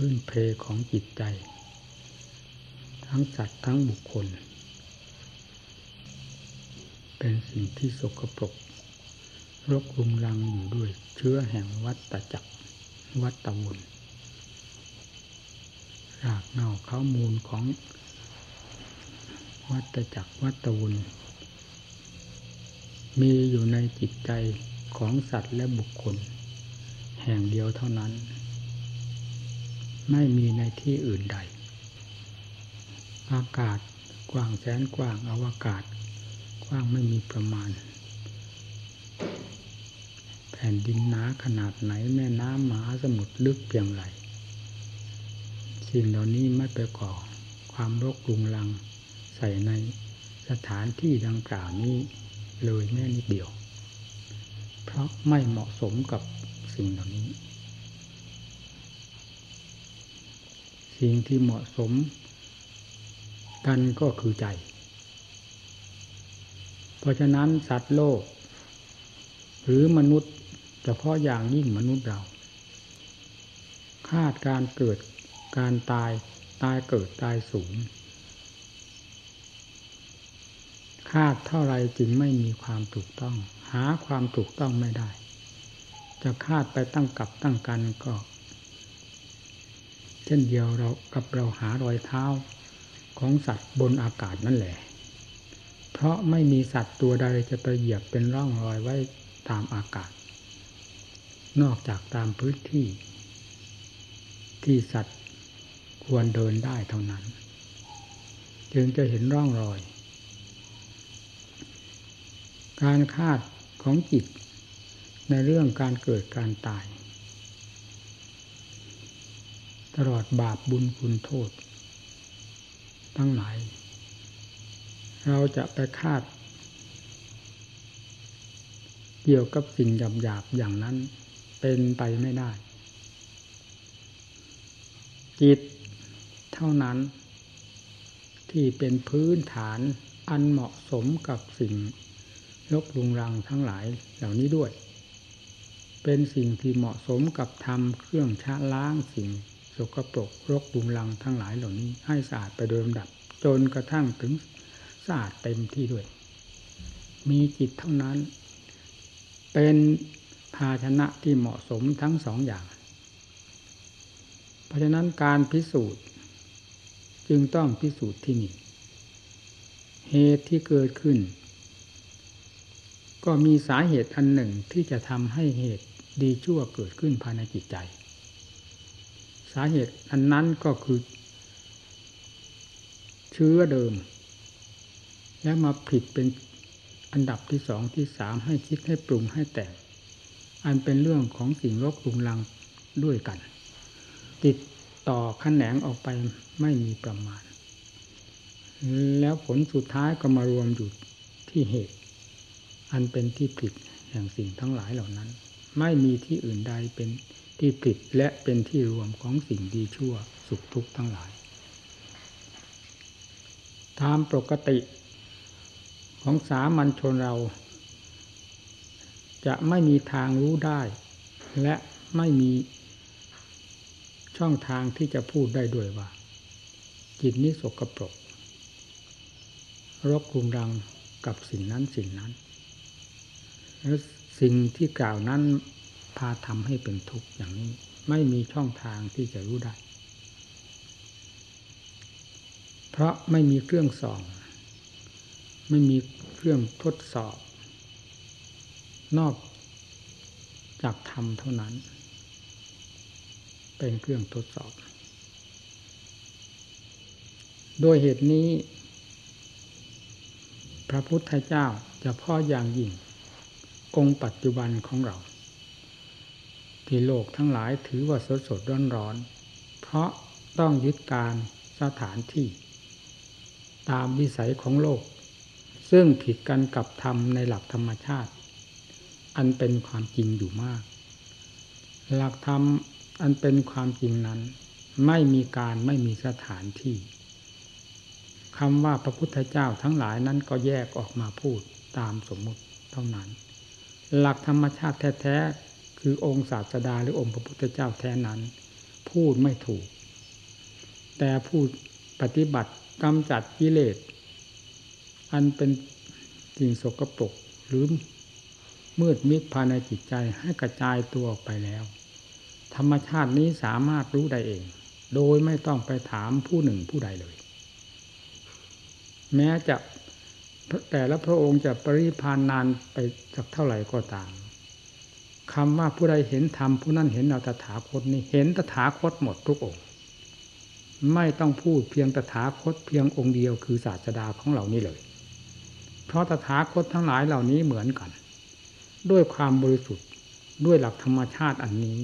พื้นเพของจิตใจ ทั้งสัตว์ทั้งบุคคล เป็นสิ่งที่สกปรกรกรุงรังอยู่ด้วยเชื้อแห่งวัตจักรวัตวุนรากเงาข้ามูลของวัตจักรวัตวุนมีอยู่ในจิตใจของสัตว์และบุคคล แห่งเดียวเท่านั้น ไม่มีในที่อื่นใด อากาศกว้างแสนกว้างอวกาศ กว้างไม่มีประมาณ แผ่นดินหนาขนาดไหนแม่น้ำมหาสมุทรลึกเพียงไรสิ่งเหล่านี้ไม่ไปก่อ ความรกรุงรังใส่ในสถานที่ดังกล่าวนี้เลยแม่นิดเดียว เพราะไม่เหมาะสมกับสิ่งเหล่านี้ สิ่งที่เหมาะสม กันก็คือใจ เพราะฉะนั้นสัตว์โลก หรือมนุษย์เฉพาะอย่างยิ่งมนุษย์เรา คาดการเกิดการตายตายเกิดตายสูงคาดเท่าไรจึงไม่มีความถูกต้อง หาความถูกต้องไม่ได้ จะคาดไปตั้งกับตั้งกันก็ เช่นเดียวเรากับเราหารอยเท้าของสัตว์บนอากาศนั่นแหละ เพราะไม่มีสัตว์ตัวใดจะไปเหยียบเป็นร่องรอยไว้ตามอากาศ นอกจากตามพื้นที่ ที่สัตว์ควรเดินได้เท่านั้น จึงจะเห็นร่องรอย การคาดของจิตในเรื่องการเกิดการตาย ตลอดบาปบุญคุณโทษ ทั้งหลาย เราจะไปคาด เกี่ยวกับสิ่งหยาบๆอย่างนั้นเป็นไปไม่ได้ จิตเท่านั้น ที่เป็นพื้นฐานอันเหมาะสมกับสิ่งลบลุงรังทั้งหลายเหล่านี้ด้วย เป็นสิ่งที่เหมาะสมกับทำเครื่องชะล้างสิ่ง สกปรกรกลุงรังทั้งหลายเหล่านี้ ให้สะอาดไปโดยลำดับ จนกระทั่งถึงสะอาดเต็มที่ด้วย มีจิตเท่านั้น เป็นภาชนะที่เหมาะสมทั้งสองอย่าง เพราะฉะนั้นการพิสูจน์จึงต้องพิสูจน์ที่นี่ เหตุที่เกิดขึ้น ก็มีสาเหตุอันหนึ่งที่จะทำให้เหตุดีชั่วเกิดขึ้นภายในจิตใจาเหตุอันนั้นก็คือ เชื้อเดิม แล้วมาผิดเป็นอันดับที่สองที่สามให้คิดให้ปรุงให้แต่งอันเป็นเรื่องของสิ่งรบรุงรังด้วยกัน ติดต่อขแขนงออกไปไม่มีประมาณ แล้วผลสุดท้ายก็มารวมอยู่ที่เหตุ อันเป็นที่ผิดแห่งสิ่งทั้งหลายเหล่านั้น ไม่มีที่อื่นใดเป็น ที่ผิดและเป็นที่รวมของสิ่งดีชั่วสุขทุกข์ทั้งหลายตามปกติของสามัญชนเรา จะไม่มีทางรู้ได้ และไม่มีช่องทางที่จะพูดได้ด้วยว่า จิตนี้สกปรกรกรุงรังกับสิ่งนั้นสิ่งนั้น แล้วสิ่งที่กล่าวนั้น พาทำให้เป็นทุกข์อย่างนี้ ไม่มีช่องทางที่จะรู้ได้ เพราะไม่มีเครื่องส่อง ไม่มีเครื่องทดสอบ นอกจากธรรมเท่านั้น เป็นเครื่องทดสอบ โดยเหตุนี้ พระพุทธเจ้าจะพ่ออย่างยิ่งองค์ปัจจุบันของเรา ที่โลกทั้งหลายถือว่าสดสดร้อนร้อน เพราะต้องยึดการสถานที่ ตามวิสัยของโลก ซึ่งผิดกันกับธรรมในหลักธรรมชาติ อันเป็นความจริงอยู่มาก หลักธรรมอันเป็นความจริงนั้น ไม่มีการไม่มีสถานที่คำว่าพระพุทธเจ้าทั้งหลายนั้นก็แยกออกมาพูดตามสมมุติเท่านั้น หลักธรรมชาติแท้ คือองค์ศาสดาหรือองค์พระพุทธเจ้าแท้นั้น พูดไม่ถูก แต่ผู้ปฏิบัติกำจัดกิเลส อันเป็นสิ่งสกปรกหรือมืดมิดภายในจิตใจให้กระจายตัวออกไปแล้ว ธรรมชาตินี้สามารถรู้ได้เอง โดยไม่ต้องไปถามผู้หนึ่งผู้ใดเลย แม้จะแต่ละพระองค์จะปริพานนานไปสักเท่าไหร่ก็ตาม คำว่าผู้ใดเห็นธรรมผู้นั้นเห็นเราตถาคตนี่เห็นตถาคตหมดทุกองค์ ไม่ต้องพูดเพียงตถาคตเพียงองค์เดียวคือศาสดาของเรานี่เลย เพราะตถาคตทั้งหลายเหล่านี้เหมือนกัน ด้วยความบริสุทธิ์ด้วยหลักธรรมชาติอันนี้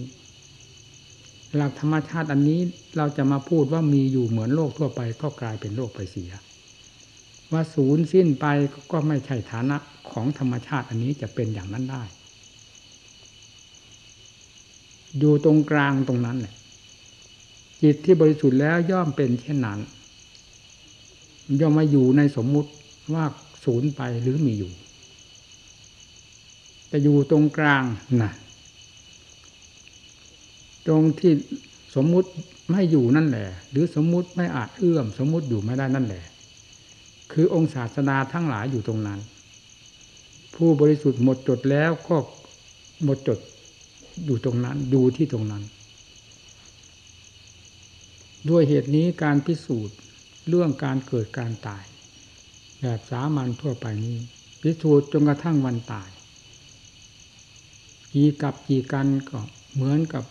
หลักธรรมชาติอันนี้เราจะมาพูดว่ามีอยู่เหมือนโลกทั่วไปก็กลายเป็นโลกไปเสีย ว่าศูนย์สิ้นไปก็ไม่ใช่ฐานะของธรรมชาติอันนี้จะเป็นอย่างนั้นได้ อยู่ตรงกลางตรงนั้นแหละจิตที่บริสุทธิ์แล้วย่อมเป็นเช่นนั้นย่อมมาอยู่ในสมมุติว่าศูนย์ไปหรือมีอยู่ แต่อยู่ตรงกลางนะตรงที่สมมุติไม่อยู่นั่นแหละ หรือสมมุติไม่อาจเอื้อม สมมุติอยู่ไม่ได้นั่นแหละ คือองค์ศาสดาทั้งหลายอยู่ตรงนั้น ผู้บริสุทธิ์หมดจดแล้วก็หมดจด อยู่ตรงนั้น ดูที่ตรงนั้น ด้วยเหตุนี้การพิสูจน์เรื่องการเกิดการตาย แบบสามัญทั่วไปนี้ พิสูจน์จนกระทั่งวันตาย กี่กับกี่กันก็เหมือนกับ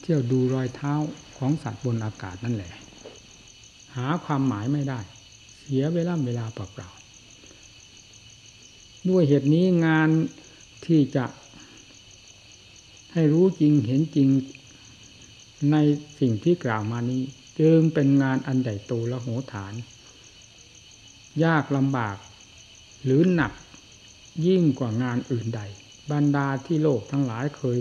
เที่ยวดูรอยเท้าของสัตว์บนอากาศนั่นแหละ หาความหมายไม่ได้ เสียเวลาเวลาเปล่าๆด้วยเหตุนี้งานที่จะ ให้รู้จริงเห็นจริงในสิ่งที่กล่าวมานี้ จึงเป็นงานอันใหญ่โตและโหฐาน ยากลำบากหรือหนักยิ่งกว่างานอื่นใด บรรดาที่โลกทั้งหลายเคย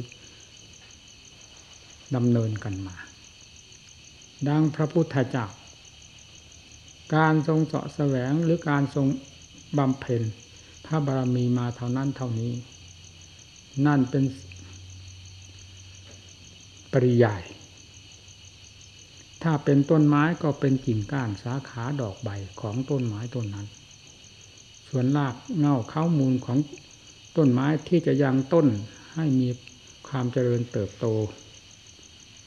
ดำเนินกันมา ดังพระพุทธเจ้าการทรงเสาะแสวงหรือการทรงบำเพ็ญพระบารมีมาเท่านั้นเท่านี้ นั่นเป็น ปริยาย ถ้าเป็นต้นไม้ก็เป็นกิ่งก้านสาขาดอกใบของต้นไม้ต้นนั้น ส่วนรากเง่าเข้ามูลของต้นไม้ที่จะยังต้นให้มีความเจริญเติบโต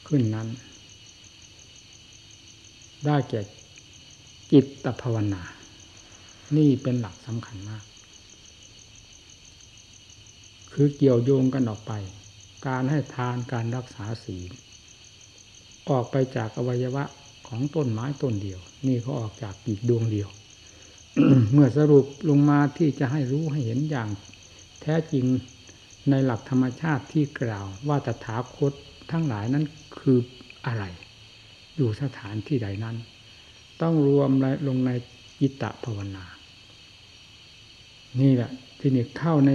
ขึ้นนั้น ได้แก่จิตตภาวนา นี่เป็นหลักสำคัญมาก คือเกี่ยวโยงกันออกไป การให้ทานการรักษาศีลออกไปจากอวัยวะของต้นไม้ต้นเดียว นี่เขาออกจากปีกดวงเดียว เมื่อสรุปลงมาที่จะให้รู้ให้เห็นอย่าง แท้จริงในหลักธรรมชาติที่กล่าว ว่าตถาคตทั้งหลายนั้นคืออะไร อยู่สถานที่ใดนั้น ต้องรวมลงในจิตตภาวนา นี่แหละที่นี่เข้าใน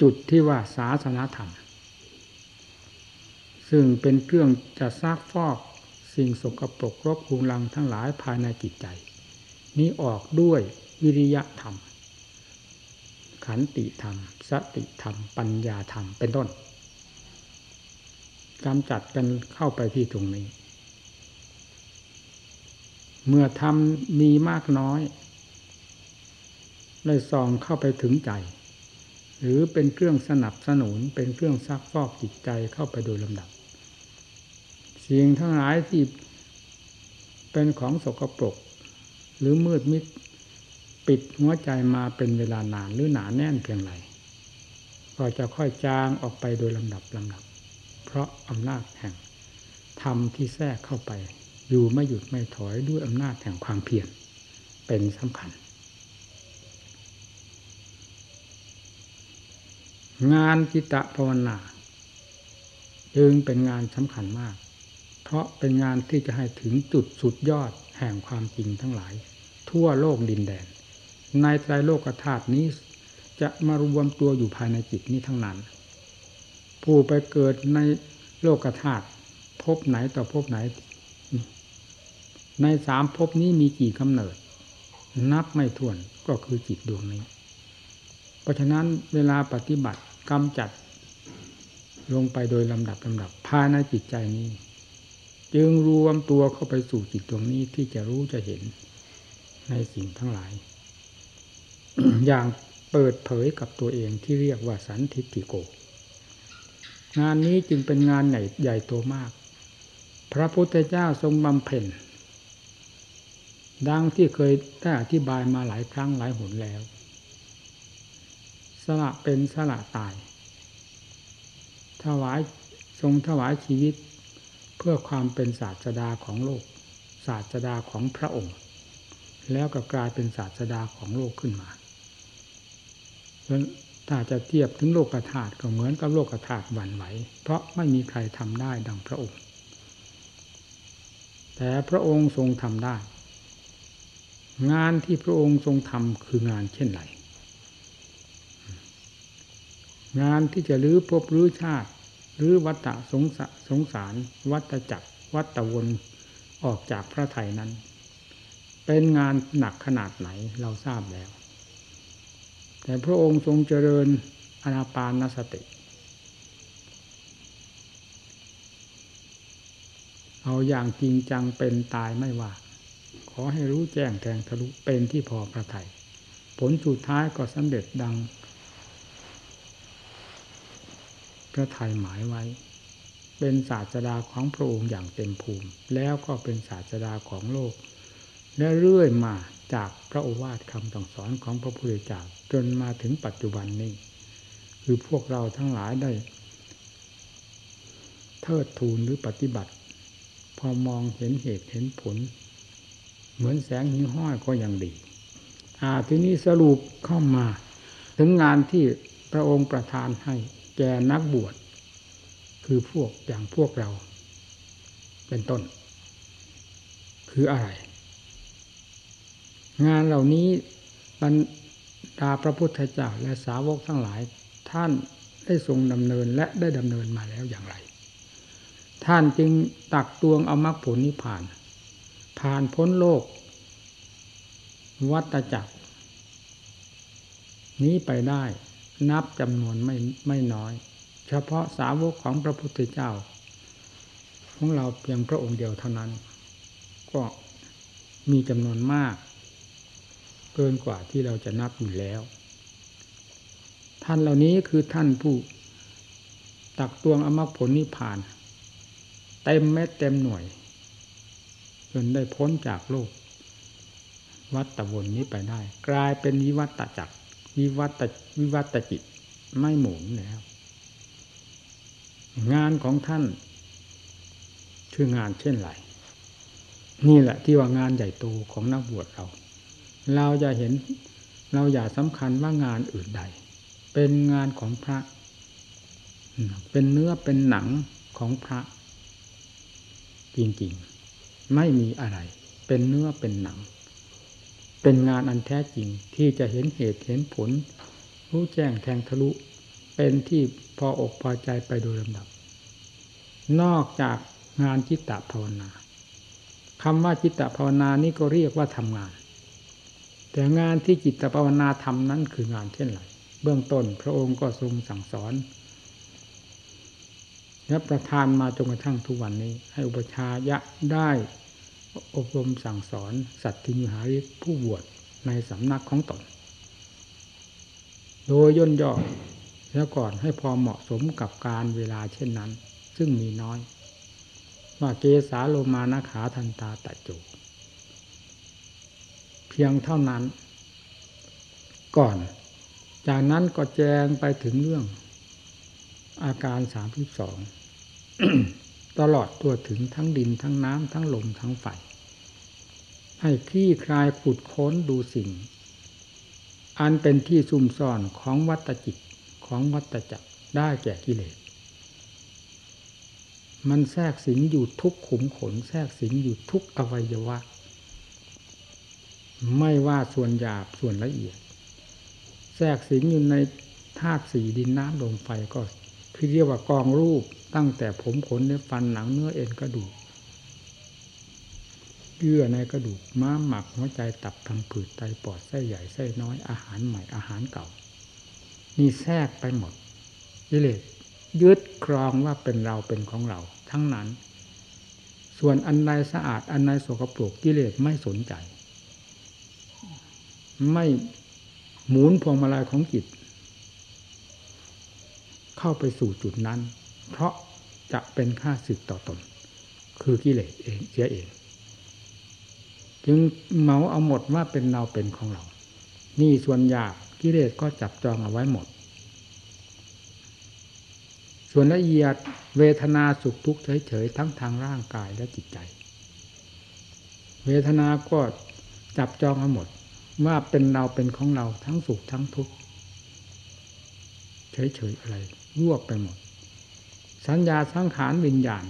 จุดที่ว่าศาสนาธรรม ซึ่งเป็นเครื่องจะซากฟอกสิ่งสกปรกรบคุงลังทั้งหลายภายในจิตใจ นี้ออกด้วยวิริยะธรรม ขันติธรรม สติธรรม ปัญญาธรรม เป็นต้นกำจัดกันเข้าไปที่ตรงนี้ เมื่อทำมีมากน้อยเลยส่องเข้าไปถึงใจ หรือเป็นเครื่องสนับสนุนเป็นเครื่องซักฟอกจิตใจเข้าไปโดยลำดับ สิ่งทั้งหลายที่เป็นของสกปรกหรือมืดมิดปิดหัวใจมาเป็นเวลานานหรือหนาแน่นเพียงไรก็จะค่อยจางออกไปโดยลำดับลำดับ เพราะอำนาจแห่งธรรมที่แทรกเข้าไป อยู่ไม่หยุดไม่ถอยด้วยอำนาจแห่งความเพียรเป็นสำคัญ งานจิตภาวนาจึงเป็นงานสำคัญมาก เพราะเป็นงานที่จะให้ถึงจุดสุดยอดแห่งความจริงทั้งหลาย ทั่วโลกดินแดน ในใจโลกธาตุนี้จะมารวมตัวอยู่ภายในจิตนี้ทั้งนั้น ผู้ไปเกิดในโลกธาตุพบไหนต่อพบไหน ในสามพบนี้มีกี่กำเนิด นับไม่ถ้วนก็คือจิตดวงนี้ เพราะฉะนั้นเวลาปฏิบัติ กำจัด ลงไปโดยลำดับลำดับภายในจิตใจนี้ จึงรวมตัวเข้าไปสู่จิตตรงนี้ที่จะรู้จะเห็นในสิ่งทั้งหลาย อย่างเปิดเผยกับตัวเองที่เรียกว่าสันทิติโก งานนี้จึงเป็นงานใหญ่ใหญ่โตมาก พระพุทธเจ้าทรงบำเพ็ญดังที่เคยได้อธิบายมาหลายครั้งหลายหนแล้ว ละเป็นสละตาย ถวายทรงถวายชีวิต เพื่อความเป็นศาสดาของโลก ศาสดาของพระองค์ แล้วก็กลายเป็นศาสดาของโลกขึ้นมาถ้าจะเทียบถึงโลกธาตุก็เหมือนกับโลกธาตุหวั่นไหว เพราะไม่มีใครทำได้ดังพระองค์ แต่พระองค์ทรงทำได้ งานที่พระองค์ทรงทำคืองานเช่นไร งานที่จะรื้อภพรื้อชาติหรือวัฏสงสสงสาร วัฏจักรวัฏวนออกจากพระไทยนั้น เป็นงานหนักขนาดไหนเราทราบแล้ว แต่พระองค์ทรงเจริญอนาปานสติ เอาอย่างจริงจังเป็นตายไม่ว่า ขอให้รู้แจ้งแทงทะลุเป็นที่พอพระทยัยผลสุดท้ายก็สำเร็จดัง พ ระไทยหมายไว้ เป็นศาสดาของพระองค์อย่างเต็มภูมิ แล้วก็เป็นศาสดาของโลก และเรื่อยมาจากพระโอวาทคำสั่งสอนของพระพุทธเจ้าจนมาถึงปัจจุบันนี้ คือพวกเราทั้งหลายได้ เทิดทูนหรือปฏิบัติ พอมองเห็นเหตุเห็นผล เหมือนแสงหิ้งห้อยก็ยังดีอ่าทีนี้สรุปเข้ามา ถึงงานที่พระองค์ประทานให้ แก่นักบวช คือพวกอย่างพวกเรา เป็นต้น คืออะไร งานเหล่านี้บรรดาพระพุทธเจ้าและสาวกทั้งหลายท่านได้ทรงดำเนินและได้ดำเนินมาแล้วอย่างไร ท่านจึงตักตวงเอามรรคผลนิพพาน ผ่านพ้นโลก วัตจักร นี้ไปได้ นับจำนวนไม่ไม่น้อย เฉพาะสาวกของพระพุทธเจ้า ของเราเพียงพระองค์เดียวเท่านั้น ก็มีจำนวนมาก เกินกว่าที่เราจะนับอยู่แล้ว ท่านเหล่านี้คือท่านผู้ตักตวงอมรผลนิพพาน เต็มเม็ดเต็มหน่วย จนได้พ้นจากโลก วัตวนนี้ไปได้ กลายเป็นวิวัตจักร วิวัตวิวัตจิตไม่หมุนแล้ว งานของท่านคืองานเช่นไรนี่แหละที่ว่างานใหญ่โตของนักบวชเรา เราจะเห็นเราอย่าสำคัญว่างานอื่นใด เป็นงานของพระ เป็นเนื้อเป็นหนังของพระ จริงๆ ไม่มีอะไร เป็นเนื้อเป็นหนัง เป็นงานอันแท้จริงที่จะเห็นเหตุเห็นผล รู้แจ้งแทงทะลุ เป็นที่พออกพอใจไปโดยลำดับ นอกจากงานจิตตภาวนาคำว่าจิตตภาวนานี่ก็เรียกว่าทำงาน แต่งานที่จิตภาวนาทำนั้นคืองานเช่นไรเบื้องต้นพระองค์ก็ทรงสั่งสอนและประทานมาจนกระทั่งทุกวันนี้ ให้อุปชายะได้ อบรมสั่งสอนสัตว์ที่มีหาริผู้บวชในสำนักของตน โดยย่นย่อแล้วก่อนให้พอเหมาะสมกับการเวลาเช่นนั้น ซึ่งมีน้อย ว่าเกสาโลมานาขาทันตาตะโจพียงเท่านั้น ก่อน จากนั้นก็แจงไปถึงเรื่อง อาการสามสิบสองตลอดตัวถึงทั้งดินทั้งน้ำทั้งลมทั้งไฟ ให้คลี่คลายขุดค้นดูสิ่ง อันเป็นที่ซุ่มซ่อนของวัตจิตของวัตจักรได้แก่กิเลส มันแทรกสิงอยู่ทุกขุมขน แทรกสิงอยู่ทุกอวัยวะ ไม่ว่าส่วนหยาบส่วนละเอียด แทรกสิงอยู่ในธาตุสีดินน้ำลมไฟก็คือเรียกว่ากองรูปตั้งแต่ผมขนเนื้อฟันหนังเนื้อเอ็นกระดูก เยื่อในกระดูกม้ามหมักหัวใจตับพังผืดไตปอดไส้ใหญ่ไส้น้อยอาหารใหม่อาหารเก่า นี่แทรกไปหมดกิเลสยึดครองว่าเป็นเราเป็นของเรา ทั้งนั้น ส่วนอันใดสะอาดอันใดสกปรกกิเลสไม่สนใจ ไม่หมุนพวงมาลัยของจิต เข้าไปสู่จุดนั้น เพราะจะเป็นค่าสึกต่อตน คือกิเลสเองเสียเอง จึงเมาเอาหมดว่าเป็นเราเป็นของเรา นี่ส่วนยากกิเลสก็จับจองเอาไว้หมด ส่วนละเอียดเวทนาสุขทุกข์เฉยๆทั้งทางร่างกายและจิตใจ เวทนาก็จับจองเอาหมดว่าเป็นเราเป็นของเราทั้งสุขทั้งทุกข์เฉยๆอะไรรวบไปหมด สัญญาสังขารวิญญาณ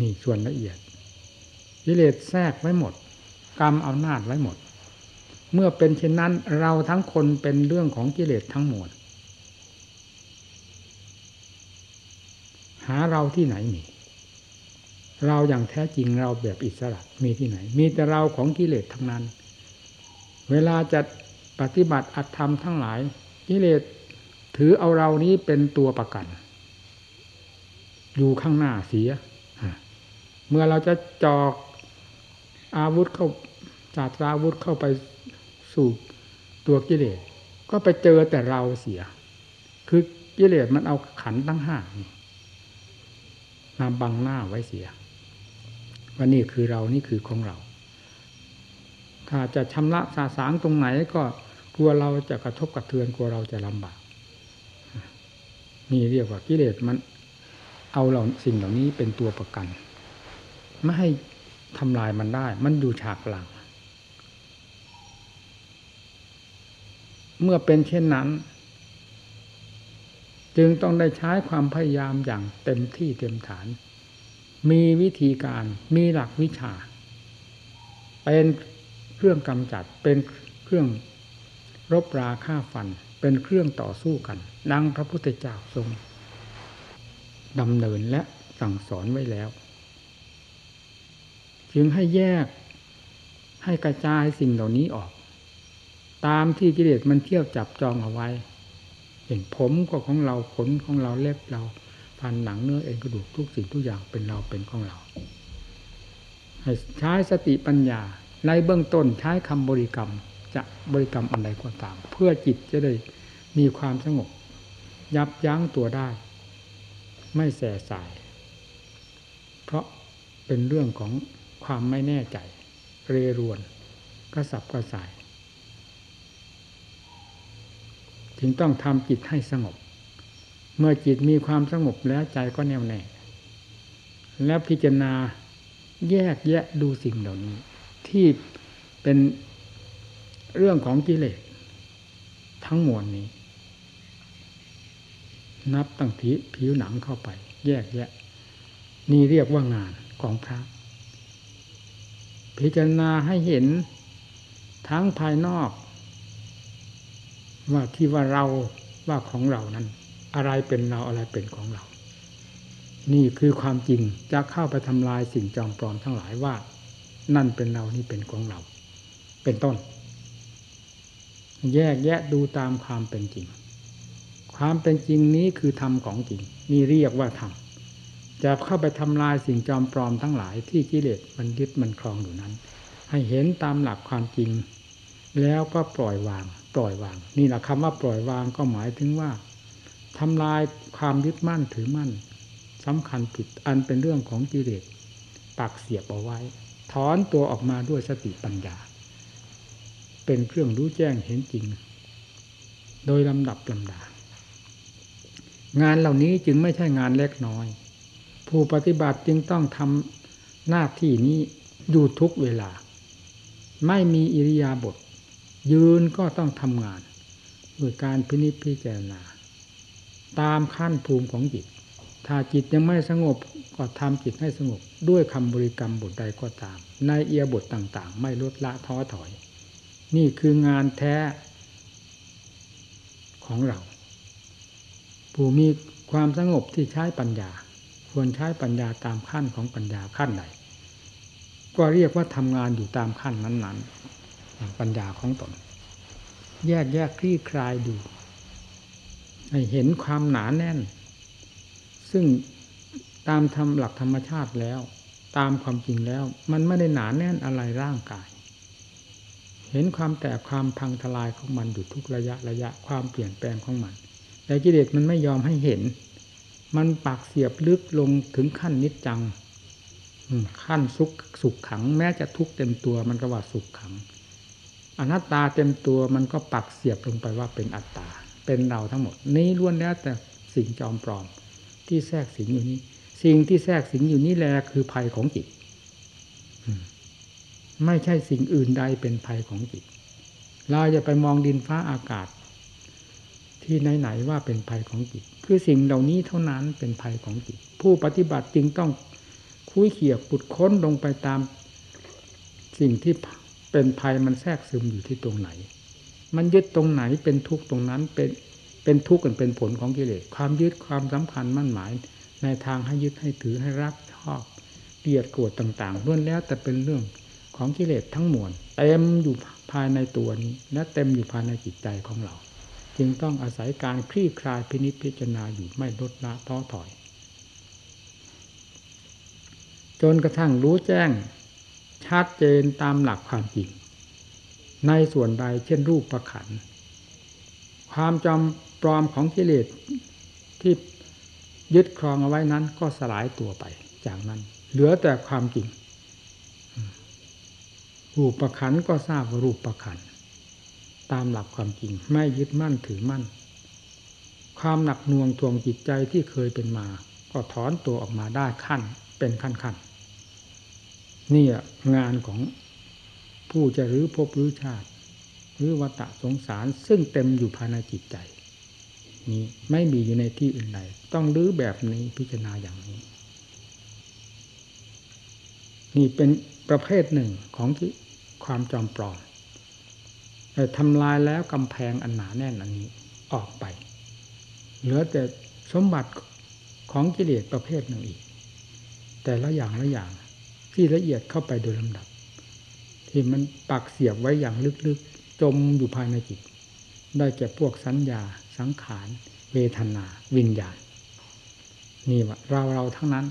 นี่ส่วนละเอียด กิเลสแทรกไว้หมด กรรมเอานาจไว้หมด เมื่อเป็นเช่นนั้นเราทั้งคนเป็นเรื่องของกิเลสทั้งหมด หาเราที่ไหนมีเราอย่างแท้จริงเราแบบอิสระมีที่ไหน มีแต่เราของกิเลสทั้งนั้น เวลาจะปฏิบัติอัตธรรมทั้งหลาย กิเลสถือเอาเรานี้เป็นตัวประกัน อยู่ข้างหน้าเสีย เมื่อเราจะจอก อาวุธเข้าจากอาวุธเข้าไปสู่ตัวกิเลส ก็ไปเจอแต่เราเสีย คือกิเลสมันเอาขันตั้งห้ามาบังหน้าไว้เสียว่านี่คือเรานี่คือของเรา ถ้าจะชำระสาสางตรงไหนก็กลัวเราจะกระทบกระเทือนกลัวเราจะลำบากนี่เรียกว่ากิเลสมัน เอาเราสิ่งเหล่านี้เป็นตัวประกัน ไม่ให้ ทำลายมันได้ มันอยู่ฉากหลัง เมื่อเป็นเช่นนั้น จึงต้องได้ใช้ความพยายามอย่างเต็มที่เต็มฐาน มีวิธีการมีหลักวิชา เป็นเครื่องกำจัดเป็นเครื่องรบราฆ่าฟัน เป็นเครื่องต่อสู้กัน ดังพระพุทธเจ้าทรงดำเนินและสั่งสอนไว้แล้ว จึงให้แยกให้กระจายสิ่งเหล่านี้ออก ตามที่กิเลสมันเที่ยวจับจองเอาไว้ เห็นผมก็ของเราขนของเราเล็บเราฟันหนังเนื้อเอ็นกระดูกทุกสิ่งทุกอย่างเป็นเราเป็นของเราให้ใช้สติปัญญาในเบื้องต้นใช้คำบริกรรม จะบริกรรมอะไรก็ตาม เพื่อจิตจะได้มีความสงบ ยับยั้งตัวได้ ไม่แส่สาย เพราะเป็นเรื่องของ ความไม่แน่ใจ เรรวนกระสับกระส่ายถึงต้องทำจิตให้สงบ เมื่อจิตมีความสงบแล้วใจก็แน่วแน่ แล้วพิจารณาแยกแยะดูสิ่งเหล่านี้ ที่เป็นเรื่องของกิเลสทั้งมวลนี้ นับตั้งทีผิวหนังเข้าไป แยกแยะ นี่เรียกว่างานของพระ พิจารณาให้เห็นทั้งภายนอก ว่าที่ว่าเราว่าของเรานั้น อะไรเป็นเราอะไรเป็นของเรา นี่คือความจริงจะเข้าไปทำลายสิ่งจอมปลอมทั้งหลายว่า นั่นเป็นเรานี่เป็นของเรา เป็นต้น แยกแยะดูตามความเป็นจริง ความเป็นจริงนี้คือธรรมของจริง นี่เรียกว่าธรรม จะเข้าไปทำลายสิ่งจอมปลอมทั้งหลายที่กิเลสมันยึดมันครองอยู่นั้น ให้เห็นตามหลักความจริง แล้วก็ปล่อยวาง ปล่อยวาง นี่แหละคำว่าปล่อยวางก็หมายถึงว่าทำลายความยึดมั่นถือมั่นสำคัญผิดอันเป็นเรื่องของกิเลสปักเสียบเอาไว้ ถอนตัวออกมาด้วยสติปัญญา เป็นเครื่องรู้แจ้งเห็นจริง โดยลำดับลำดางานเหล่านี้จึงไม่ใช่งานเล็กน้อย ผู้ปฏิบัติจึงต้องทำหน้าที่นี้อยู่ทุกเวลา ไม่มีอิริยาบถยืนก็ต้องทำงานด้วยการพินิจพิจารณา ตามขั้นภูมิของจิต ถ้าจิตยังไม่สงบก็ทำจิตให้สงบ ด้วยคำบริกรรมบทใดก็ตาม ในเอียบทต่าง ๆ ไม่ลดละท้อถอย นี่คืองานแท้ของเรา ผู้มีความสงบที่ใช้ปัญญา ควรใช้ปัญญาตามขั้นของปัญญาขั้นใดก็เรียกว่าทำงานอยู่ตามขั้นนั้นๆ ปัญญาของตน แยกแยกคลี่คลายดูให้เห็นความหนาแน่น ซึ่งตามธรรมหลักธรรมชาติแล้ว ตามความจริงแล้ว มันไม่ได้หนาแน่นอะไรร่างกาย เห็นความแตกความพังทลายของมันอยู่ทุกระยะระยะความเปลี่ยนแปลงของมัน แต่กิเลสมันไม่ยอมให้เห็น มันปากเสียบลึกลงถึงขั้นนิจจังขั้นสุขสุขขัง แม้จะทุกเต็มตัวมันก็ว่าสุขขัง อนัตตาเต็มตัวมันก็ปักเสียบลงไปว่าเป็นอัตตา เป็นเราทั้งหมด นี้ล้วนแล้วแต่สิ่งจอมปลอม ที่แทรกสิงอยู่นี้ สิ่งที่แทรกสิงอยู่นี้แหละคือภัยของจิตไม่ใช่สิ่งอื่นใดเป็นภัยของจิต เราจะไปมองดินฟ้าอากาศ ที่ไหนๆว่าเป็นภัยของจิต คือสิ่งเหล่านี้เท่านั้นเป็นภัยของจิต ผู้ปฏิบัติจึงต้องคุยเขี่ยปุดค้นลงไปตาม สิ่งที่เป็นภัยมันแทรกซึมอยู่ที่ตรงไหน มันยึดตรงไหนเป็นทุกตรงนั้นเป็นเป็นทุกข์กันเป็นผลของกิเลสความยึดความสำคัญมั่นหมาย ในทางให้ยึดให้ถือให้รักชอบเกลียดโกรธต่างๆล้วนแล้วแต่เป็นเรื่องของกิเลสทั้งมวลเต็มอยู่ภายในตัวนี้ และเต็มอยู่ภายในจิตใจของเรา จึงต้องอาศัยการคลี่คลายพินิจพิจารณาอยู่ไม่ลดละท้อถอย จนกระทั่งรู้แจ้งชัดเจนตามหลักความจริง ในส่วนใดเช่นรูปประขัน ความจำปลอมของกิเลสที่ยึดครองเอาไว้นั้นก็สลายตัวไปจากนั้น เหลือแต่ความจริง รูปประขันก็ทราบว่ารูปประขัน ตามหลักความจริงไม่ยึดมั่นถือมั่น ความหนักหน่วงทวงจิตใจที่เคยเป็นมา ก็ถอนตัวออกมาได้ขั้นเป็นขั้นขั้นนี่งานของผู้จะรื้อภพรื้อชาติหรือวัฏสงสารซึ่งเต็มอยู่ภายในจิตใจ นี้ไม่มีอยู่ในที่อื่นใดต้องรื้อแบบนี้พิจารณาอย่างนี้ นี่เป็นประเภทหนึ่งของความจอมปลอม ทำลายแล้วกำแพงอันหนาแน่นอันนี้ออกไป เหลือแต่สมบัติของกิเลสประเภทหนึ่งอีก แต่ละอย่างละอย่างที่ละเอียดเข้าไปโดยลำดับ ที่มันปักเสียบไว้อย่างลึกๆ จมอยู่ภายในจิต ได้แก่พวกสัญญา สังขาร เวทนา วิญญาณ นี่ว่าเราเราทั้งนั้น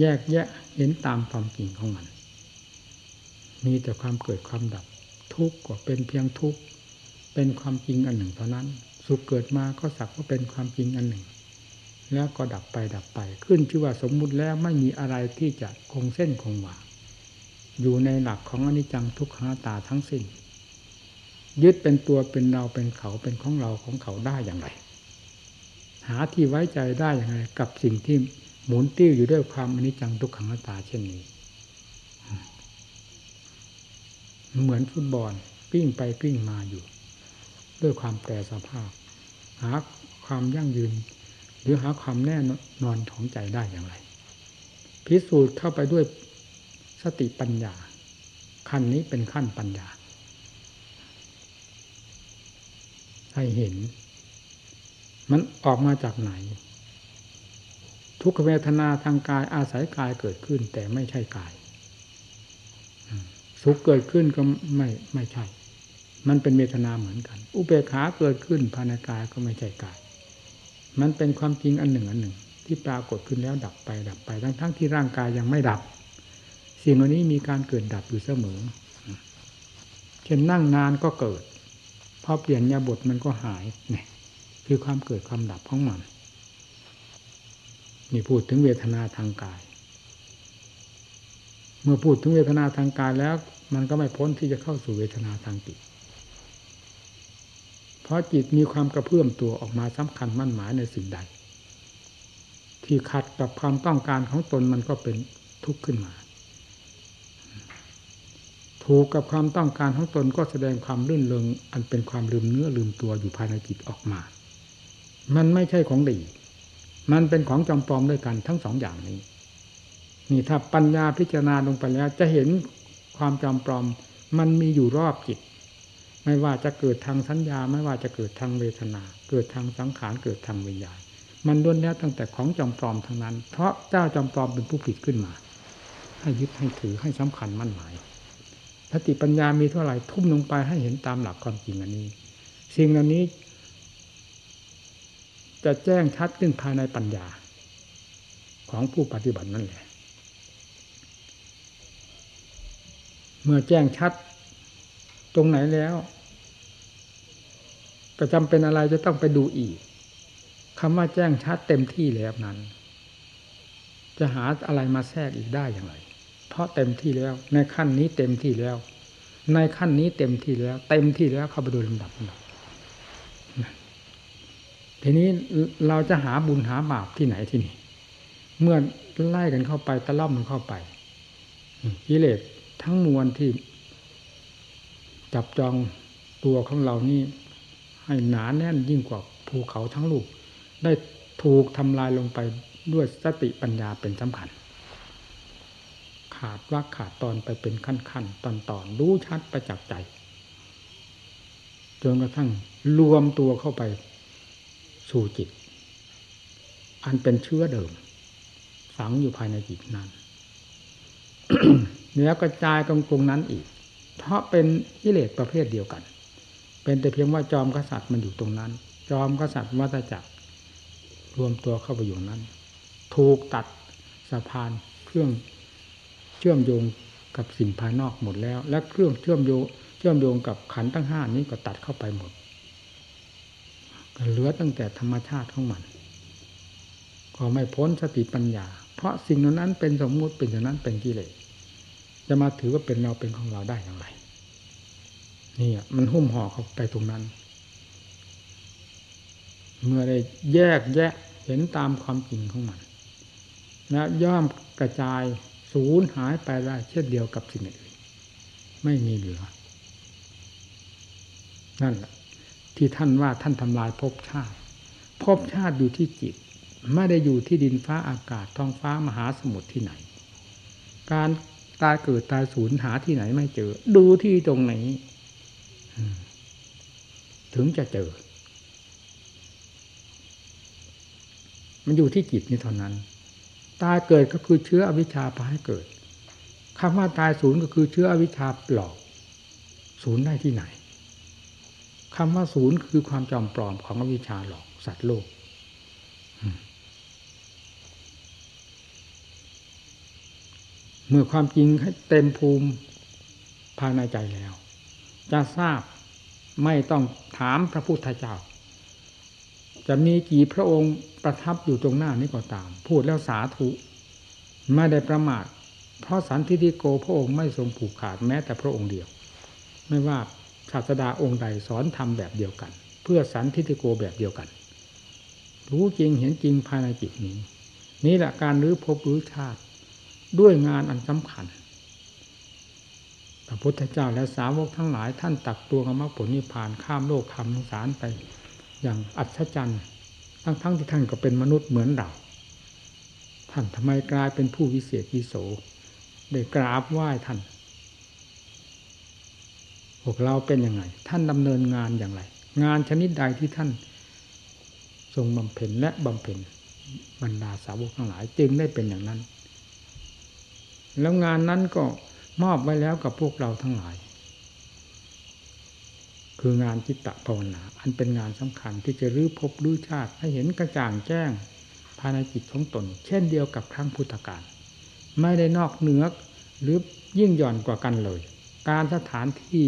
แยกแยะเห็นตามความจริงของมัน มีแต่ความเกิดความดับ ทุกข์ก็เป็นเพียงทุกข์เป็นความจริงอันหนึ่งเท่านั้น สุขเกิดมาก็สักว่าเป็นความจริงอันหนึ่ง แล้วก็ดับไปดับไป ขึ้นชื่อว่าสมมุติแล้วไม่มีอะไรที่จะคงเส้นคงวาอยู่ในหลักของอนิจจังทุกขังตาทั้งสิ้น ยึดเป็นตัวเป็นเราเป็นเขาเป็นของเราของเขาได้อย่างไร หาที่ไว้ใจได้อย่างไร กับสิ่งที่หมุนติ้วอยู่ด้วยความอนิจจังทุกขังตาเช่นนี้ เหมือนฟุตบอลปิ้งไปปิ้งมาอยู่ ด้วยความแปรสภาพ หาความยั่งยืน หรือหาความแน่นอนของใจได้อย่างไร พิสูจน์เข้าไปด้วยสติปัญญา ขั้นนี้เป็นขั้นปัญญา ให้เห็น มันออกมาจากไหน ทุกขเวทนาทางกายอาศัยกายเกิดขึ้นแต่ไม่ใช่กาย สุขเกิดขึ้นก็ไม่ไม่ใช่ มันเป็นเวทนาเหมือนกัน อุเบกขาเกิดขึ้นภายในกายก็ไม่ใช่กาย มันเป็นความจริงอันหนึ่งอันหนึ่ง ที่ปรากฏขึ้นแล้วดับไปดับไปทั้งทั้งที่ร่างกายยังไม่ดับ สิ่งเหล่านี้มีการเกิดดับอยู่เสมอ เช่นนั่งนานก็เกิด พอเปลี่ยนยาบทมันก็หายเนี่ยคือความเกิดความดับของมันนี่พูดถึงเวทนาทางกาย เมื่อพูดถึงเวทนาทางกายแล้ว มันก็ไม่พ้นที่จะเข้าสู่เวทนาทางจิต เพราะจิตมีความกระเพื่อมตัวออกมาสำคัญมั่นหมายในสิ่งใด ที่ขัดกับความต้องการของตนมันก็เป็นทุกข์ขึ้นมา ถูกกับความต้องการของตนก็แสดงความลื่นเลงอันเป็นความลืมเนื้อลืมตัวอยู่ภายในจิตออกมา มันไม่ใช่ของดี มันเป็นของจอมปลอมด้วยกันทั้งสองอย่างนี้ นี่ถ้าปัญญาพิจารณาลงไปแล้ว จะเห็นความจอมปลอม มันมีอยู่รอบจิต ไม่ว่าจะเกิดทางสัญญา ไม่ว่าจะเกิดทางเวทนา เกิดทางสังขารเกิดทางวิญญาณมันล้วนแล้วตั้งแต่ของจอมปลอมทั้งนั้น เพราะเจ้าจอมปลอมเป็นผู้ผิดขึ้นมา ให้ยึดให้ถือให้สำคัญมั่นหมายสติปัญญามีเท่าไหร่ทุ่มลงไปให้เห็นตามหลักความจริงอันนี้ สิ่งเหล่านี้ จะแจ้งชัดขึ้นภายในปัญญา ของผู้ปฏิบัตินั่นแหละ เมื่อแจ้งชัด ตรงไหนแล้วก็จำเป็นอะไรจะต้องไปดูอีกคำว่าแจ้งชัดเต็มที่แล้วนั้น จะหาอะไรมาแทรกอีกได้อย่างไร เพราะเต็มที่แล้ว ในขั้นนี้เต็มที่แล้ว ในขั้นนี้เต็มที่แล้ว เต็มที่แล้วเข้าไปดูลำดับลำดับทีนี้เราจะหาบุญหาบาปที่ไหนที่นี่ เมื่อไล่กันเข้าไปตะล่อมมันเข้าไปกิเลส ทั้งมวลที่ จับจองตัวของเรานี่ ให้หนาแน่นยิ่งกว่าภูเขาทั้งลูก ได้ถูกทำลายลงไปด้วยสติปัญญาเป็นสำคัญ ขาดว่าขาดตอนไปเป็นขั้นขั้นตอนตอนรู้ชัดประจักษ์ใจจนกระทั่งรวมตัวเข้าไปสู่จิต อันเป็นเชื้อเดิม ฝังอยู่ภายในจิตนั้น แล้วกระจายตรงตรงนั้นอีก เพราะเป็นกิเลสประเภทเดียวกัน เป็นแต่เพียงว่าจอมกษัตริย์มันอยู่ตรงนั้น จอมกษัตริย์วัฏจักร รวมตัวเข้าไปอยู่นั้น ถูกตัดสะพานเครื่องเชื่อมโยงกับสิ่งภายนอกหมดแล้ว และเครื่องเชื่อมโยงเชื่อมโยงกับขันตั้งห้านี้ก็ตัดเข้าไปหมดเหลือตั้งแต่ธรรมชาติของมัน ก็ไม่พ้นสติปัญญา เพราะสิ่งนั้นเป็นสมมุติเป็นอย่างนั้นเป็นกิเลส จะมาถือว่าเป็นเราเป็นของเราได้อย่างไรนี่มันหุ้มห่อเข้าไปตรงนั้น เมื่อได้แยกแยะเห็นตามความจริงของมัน และย่อมกระจายสูญหายไปได้เช่นเดียวกับสิ่งอื่นไม่มีเหลือ นั่นแหละที่ท่านว่าท่านทำลายภพชาติภพชาติอยู่ที่จิต ไม่ได้อยู่ที่ดินฟ้าอากาศท้องฟ้ามหาสมุทรที่ไหน การ ตายเกิดตายสูญหาที่ไหนไม่เจอ ดูที่ตรงไหนถึงจะเจอ มันอยู่ที่จิตนี่เท่านั้น ตายเกิดก็คือเชื้ออวิชชาพาให้เกิดคำว่าตายศูนย์ก็คือเชื้ออวิชชาหลอกศูนย์ได้ที่ไหนคำว่าศูนย์คือความจอมปลอมของอวิชชาหลอกสัตว์โลก เมื่อความจริงให้เต็มภูมิภายในใจแล้ว จะทราบไม่ต้องถามพระพุทธเจ้า จะมีกี่พระองค์ประทับอยู่ตรงหน้านี้ก็ตาม พูดแล้วสาธุไม่ได้ประมาทเพราะสันทิฏฐิโกพระองค์ไม่ทรงผูกขาดแม้แต่พระองค์เดียว ไม่ว่าศาสดาองค์ใดสอนทำแบบเดียวกัน เพื่อสันทิฏฐิโกแบบเดียวกัน รู้จริงเห็นจริงภายในจิตนี้ นี่แหละการรื้อภพรื้อชาติ ด้วยงานอันสำคัญ พระพุทธเจ้าและสาวกทั้งหลายท่านตักตัวกรรมผลนิพพานข้ามโลกคำสงสารไป อย่างอัศจรรย์ทั้งๆทที่ท่านก็เป็นมนุษย์เหมือนเรา ท่านทำไมกลายเป็นผู้วิเศษวิโสได้กราบไหว้ท่านพวกเราเป็นยังไง ท่านดำเนินงานอย่างไร งานชนิดใดที่ท่านทรงบำเพ็ญและบำเพ็ญบรรดาสาวกทั้งหลาย จึงได้เป็นอย่างนั้น แล้วงานนั้นก็มอบไว้แล้วกับพวกเราทั้งหลาย คืองานจิตตภาวนา อันเป็นงานสำคัญที่จะรื้อพบรื้อชาติ ให้เห็นกระจ่างแจ้งภายในจิตของตน เช่นเดียวกับครั้งพุทธกาลไม่ได้นอกเหนือหรือยิ่งหย่อนกว่ากันเลย การสถานที่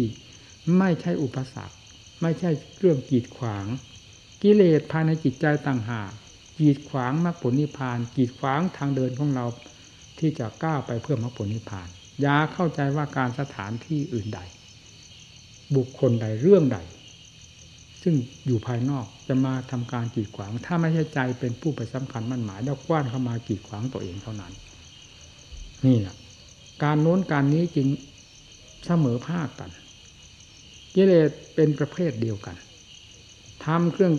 ไม่ใช่อุปสรรค ไม่ใช่เรื่องกีดขวาง กิเลสภายในจิตใจต่างหากกีดขวางมรรคผลนิพพานกีดขวางทางเดินของเรา ที่จะก้าวไปเพื่อมรรคผลนิพพานอย่าเข้าใจว่าการสถานที่อื่นใด บุคคลใดเรื่องใด ซึ่งอยู่ภายนอกจะมาทำการกีดขวาง ถ้าไม่ใช่ใจเป็นผู้ไปสำคัญมั่นหมาย แล้วกว้านเข้ามากีดขวางตัวเองเท่านั้น นี่แหละการโน้นการนี้จึงเสมอภาคกันกิเลสเป็นประเภทเดียวกันทำเครื่อง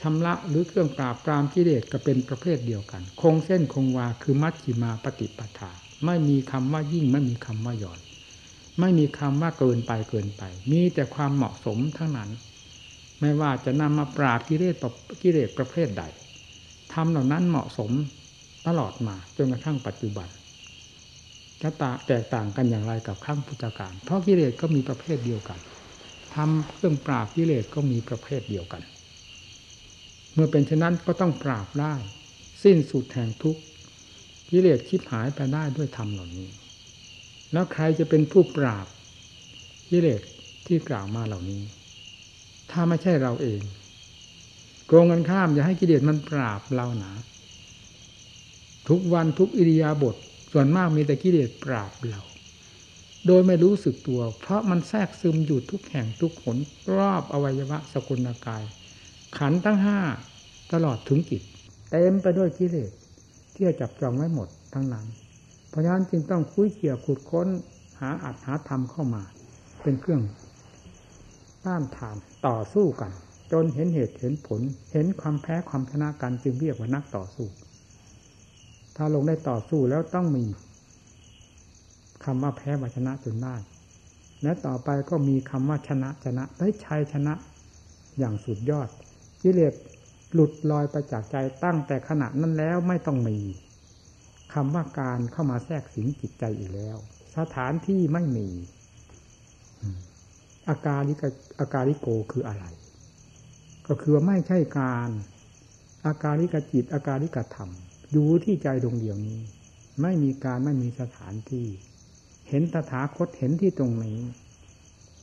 ชำระหรือเครื่องปราบปรามกิเลสก็เป็นประเภทเดียวกัน คงเส้นคงวาคือมัชฌิมาปฏิปทา ไม่มีคำว่ายิ่งไม่มีคำว่าหย่อน ไม่มีคำว่าเกินไปเกินไป มีแต่ความเหมาะสมทั้งนั้น ไม่ว่าจะนำมาปราบกิเลสกิเลสประเภทใดทำเหล่านั้นเหมาะสมตลอดมาจนกระทั่งปัจจุบันจะแตกต่างกันอย่างไรกับครั้งพุทธกาลเพราะกิเลสก็มีประเภทเดียวกันทำเครื่องปราบกิเลสก็มีประเภทเดียวกัน เมื่อเป็นเช่นนั้นก็ต้องปราบได้ สิ้นสุดแห่งทุกกิเลสชิบหายไปได้ด้วยธรรมเหล่านี้ แล้วใครจะเป็นผู้ปราบกิเลสที่กล่าวมาเหล่านี้ ถ้าไม่ใช่เราเองโกงกันข้ามอย่าให้กิเลสมันปราบเราหนา ทุกวันทุกอิริยาบถส่วนมากมีแต่กิเลสปราบเรา โดยไม่รู้สึกตัว เพราะมันแทรกซึมอยู่ทุกแห่งทุกขนรอบอวัยวะสกุลกาย ขันตั้งห้าตลอดถึงจิตเต็มไปด้วยกิเลสที่จะจับจองไว้หมดทั้งนั้น เพราะฉะนั้นจึงต้องคุยเกี่ยวขุดค้นหาอัดหาธรรมเข้ามา เป็นเครื่องต้านทานต่อสู้กัน จนเห็นเหตุเห็นผล เห็นความแพ้ความชนะกันจึงเรียกว่านักต่อสู้ ถ้าลงได้ต่อสู้แล้วต้องมีคำว่าแพ้ว่าชนะจนได้และต่อไปก็มีคำว่าชนะชนะได้ชัยชนะอย่างสุดยอด กิเลสหลุดลอยไปจากใจตั้งแต่ขณะนั้นแล้วไม่ต้องมีคำว่าการเข้ามาแทรกสิงจิตใจอีกแล้ว สถานที่ไม่มี อาการิกอาการิโกคืออะไร ก็คือว่าไม่ใช่การ อาการิกจิตอาการิกธรรม อยู่ที่ใจดวงเดียวนี้ ไม่มีการไม่มีสถานที่ เห็นตถาคตเห็นที่ตรงนี้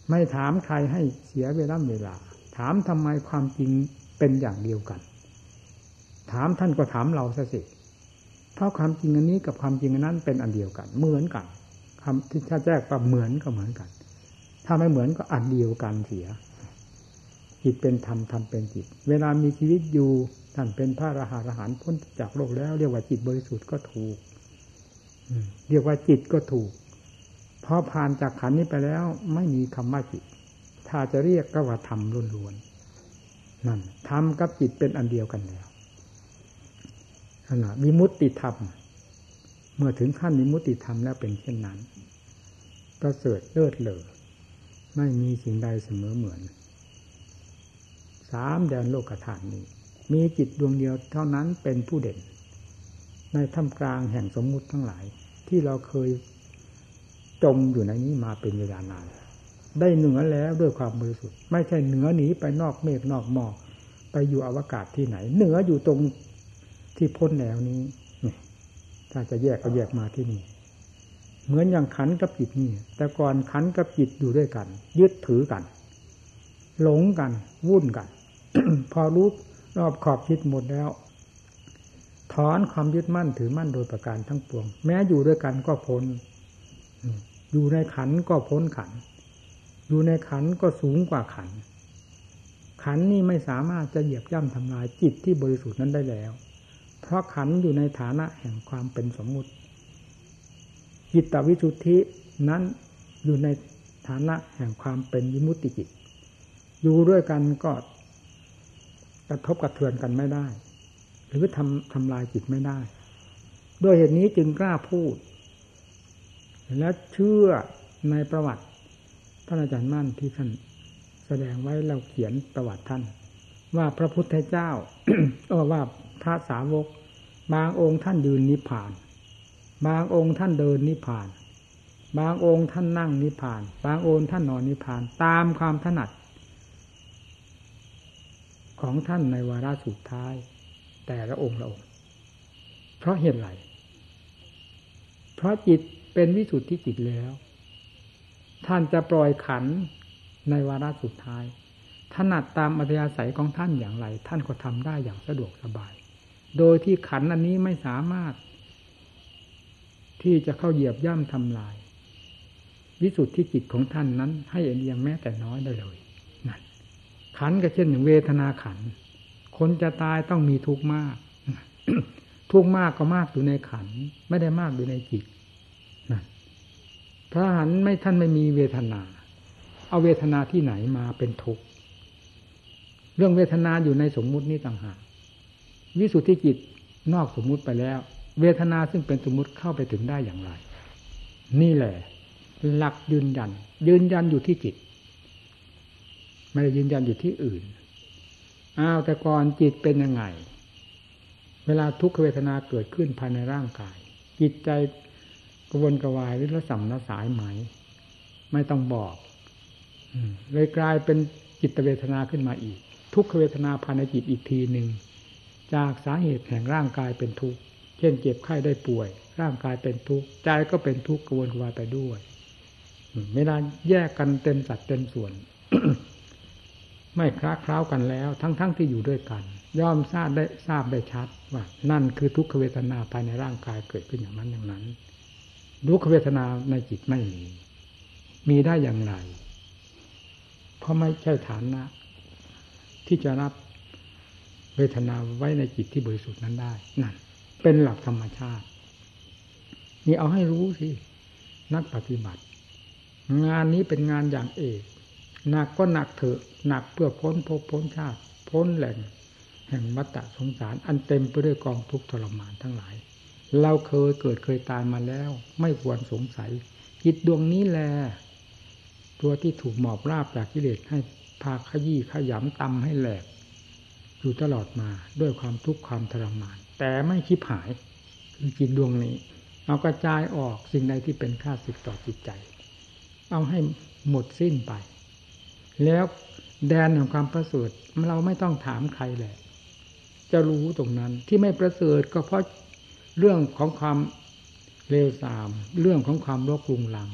ไม่ถามใครให้เสียเวลาเวลา ถามทำไมความจริง เป็นอย่างเดียวกัน ถามท่านก็ถามเราซะสิเพราะความจริงอันนี้กับความจริงอันนั้นเป็นอันเดียวกัน เหมือนกันคำที่ถ้าแจ้งว่าเหมือนก็เหมือนกัน ถ้าไม่เหมือนก็อันเดียวกันเสียจิตเป็นธรรมธรรมเป็นจิต เวลามีชีวิตอยู่ท่านเป็นพระอรหันต์พ้นจากโลกแล้ว เรียกว่าจิตบริสุทธิ์ก็ถูกเรียกว่าจิตก็ถูกพอผ่านจากขันนี้ไปแล้ว ไม่มีคำว่าจิต ถ้าจะเรียกก็ว่าธรรมล้วนๆ นั่นธรรมกับจิตเป็นอันเดียวกันแล้วขณะวิมุตติธรรม เมื่อถึงขั้นวิมุตติธรรมแล้วเป็นเช่นนั้นประเสริฐเลิศเลอไม่มีสิ่งใดเสมอเหมือน สามแดนโลกฐานนี้ มีจิตดวงเดียวเท่านั้นเป็นผู้เด่น ในท่ามกลางแห่งสมมุติทั้งหลาย ที่เราเคยจมอยู่ในนี้มาเป็นเวลานาน ได้เหนือแล้วด้วยความบริสุทธิ์ ไม่ใช่เหนือหนีไปนอกเมฆนอกหมอกไปอยู่อวกาศที่ไหน เหนืออยู่ตรงที่พ้นแนวนี้ถ้าจะแยกก็แยกมาที่นี่ เหมือนอย่างขันกับจิตนี่ แต่ก่อนขันกับจิตอยู่ด้วยกัน ยึดถือกัน หลงกัน วุ่นกัน พอรู้รอบขอบคิดหมดแล้ว ถอนความยึดมั่นถือมั่นโดยประการทั้งปวง แม้อยู่ด้วยกันก็พ้น อยู่ในขันก็พ้นขัน อยู่ในขันก็สูงกว่าขัน ขันนี่ไม่สามารถจะเหยียบย่ำทำลายจิตที่บริสุทธิ์นั้นได้แล้ว เพราะขันอยู่ในฐานะแห่งความเป็นสมมุติจิตตวิสุทธินั้นอยู่ในฐานะแห่งความเป็นยมุติจิต อยู่ด้วยกันก็กระทบกระเทือนกันไม่ได้ หรือทำทำลายจิตไม่ได้ด้วยเหตุนี้จึงกล้าพูด และเชื่อในประวัติ ท่านอาจารย์มั่นที่ท่านแสดงไว้เราเขียนประวัติท่าน ว่าพระพุทธเจ้าเออว่าพระสาวก บางองค์ท่านยืนนิพพาน บางองค์ท่านเดินนิพพาน บางองค์ท่านนั่งนิพพาน บางองค์ท่านนอนนิพพาน ตามความถนัด ของท่านในวาระสุดท้าย แต่ละองค์ละองค์ เพราะเหตุไรเพราะจิตเป็นวิสุทธิจิตแล้ว ท่านจะปล่อยขันในวาระสุดท้ายถนัดตามอัธยาศัยของท่านอย่างไร ท่านก็ทำได้อย่างสะดวกสบาย โดยที่ขันอันนี้ไม่สามารถ ที่จะเข้าเหยียบย่ำทำลาย วิสุทธิจิตของท่านนั้น ให้เอียงแม้แต่น้อยได้เลยขันก็เช่นอย่างเวทนาขัน คนจะตายต้องมีทุกข์มาก ทุกข์มากก็มากอยู่ในขัน ไม่ได้มากอยู่ในจิต พระหันไม่ท่านไม่มีเวทนา เอาเวทนาที่ไหนมาเป็นทุกข์เรื่องเวทนาอยู่ในสมมุตินี้ต่างหากวิสุทธิจิตนอกสมมุติไปแล้ว เวทนาซึ่งเป็นสมมุติเข้าไปถึงได้อย่างไร นี่แหละ หลักยืนยัน ยืนยันอยู่ที่จิต ไม่ได้ยืนยันอยู่ที่อื่นอ้าวแต่ก่อนจิตเป็นยังไง เวลาทุกขเวทนาเกิดขึ้นภายในร่างกาย จิตใจ วนกระวายหรือระสัมระสายไหม ไม่ต้องบอกเลยกลายเป็นจิตเวทนาขึ้นมาอีก ทุกขเวทนาภายในจิตอีกทีหนึ่งจากสาเหตุแห่งร่างกายเป็นทุกข์เช่นเจ็บไข้ได้ป่วย ร่างกายเป็นทุกข์ใจก็เป็นทุกข์กวนกวายไปด้วยเวลาแยกกันเต็มสัดเต็มส่วน ไม่คล้าคล้ากันแล้ว ทั้งๆทที่อยู่ด้วยกัน ย่อมทราบได้ทราบได้ชัดว่านั่นคือทุกขเวทนาภายในร่างกายเกิดขึ้นอย่างนั้นอย่างนั้น ทุกขเวทนาในจิตไม่มี มีได้อย่างไร เพราะไม่ใช่ฐานะ ที่จะรับเวทนาไว้ในจิตที่บริสุทธิ์นั้นได้นั่นเป็นหลักธรรมชาติ นี่เอาให้รู้สิ นักปฏิบัติ งานนี้เป็นงานอย่างเอกหนักก็หนักเถอะหนักเพื่อพ้นภพพ้นชาติ พ้นแหล่ง แห่งมัตตสงสาร อันเต็มไปด้วยกองทุกข์ทรมานทั้งหลาย เราเคยเกิดเคยตายมาแล้ว ไม่ควรสงสัยจิตดวงนี้แหละตัวที่ถูกหมอบราบจากกิเลสให้พาขยี้ขยำตำให้แหลก อยู่ตลอดมาด้วยความทุกข์ความทรมาน แต่ไม่คิดหายคือจิตดวงนี้ เอากระจายออกสิ่งใดที่เป็นค่าสิทต่อจิตใจ เอาให้หมดสิ้นไป แล้วแดนของความประเสริฐเราไม่ต้องถามใครแหละ จะรู้ตรงนั้นที่ไม่ประเสริฐก็เพราะ เรื่องของความเลวทราม เรื่องของความโรคกรุงรัง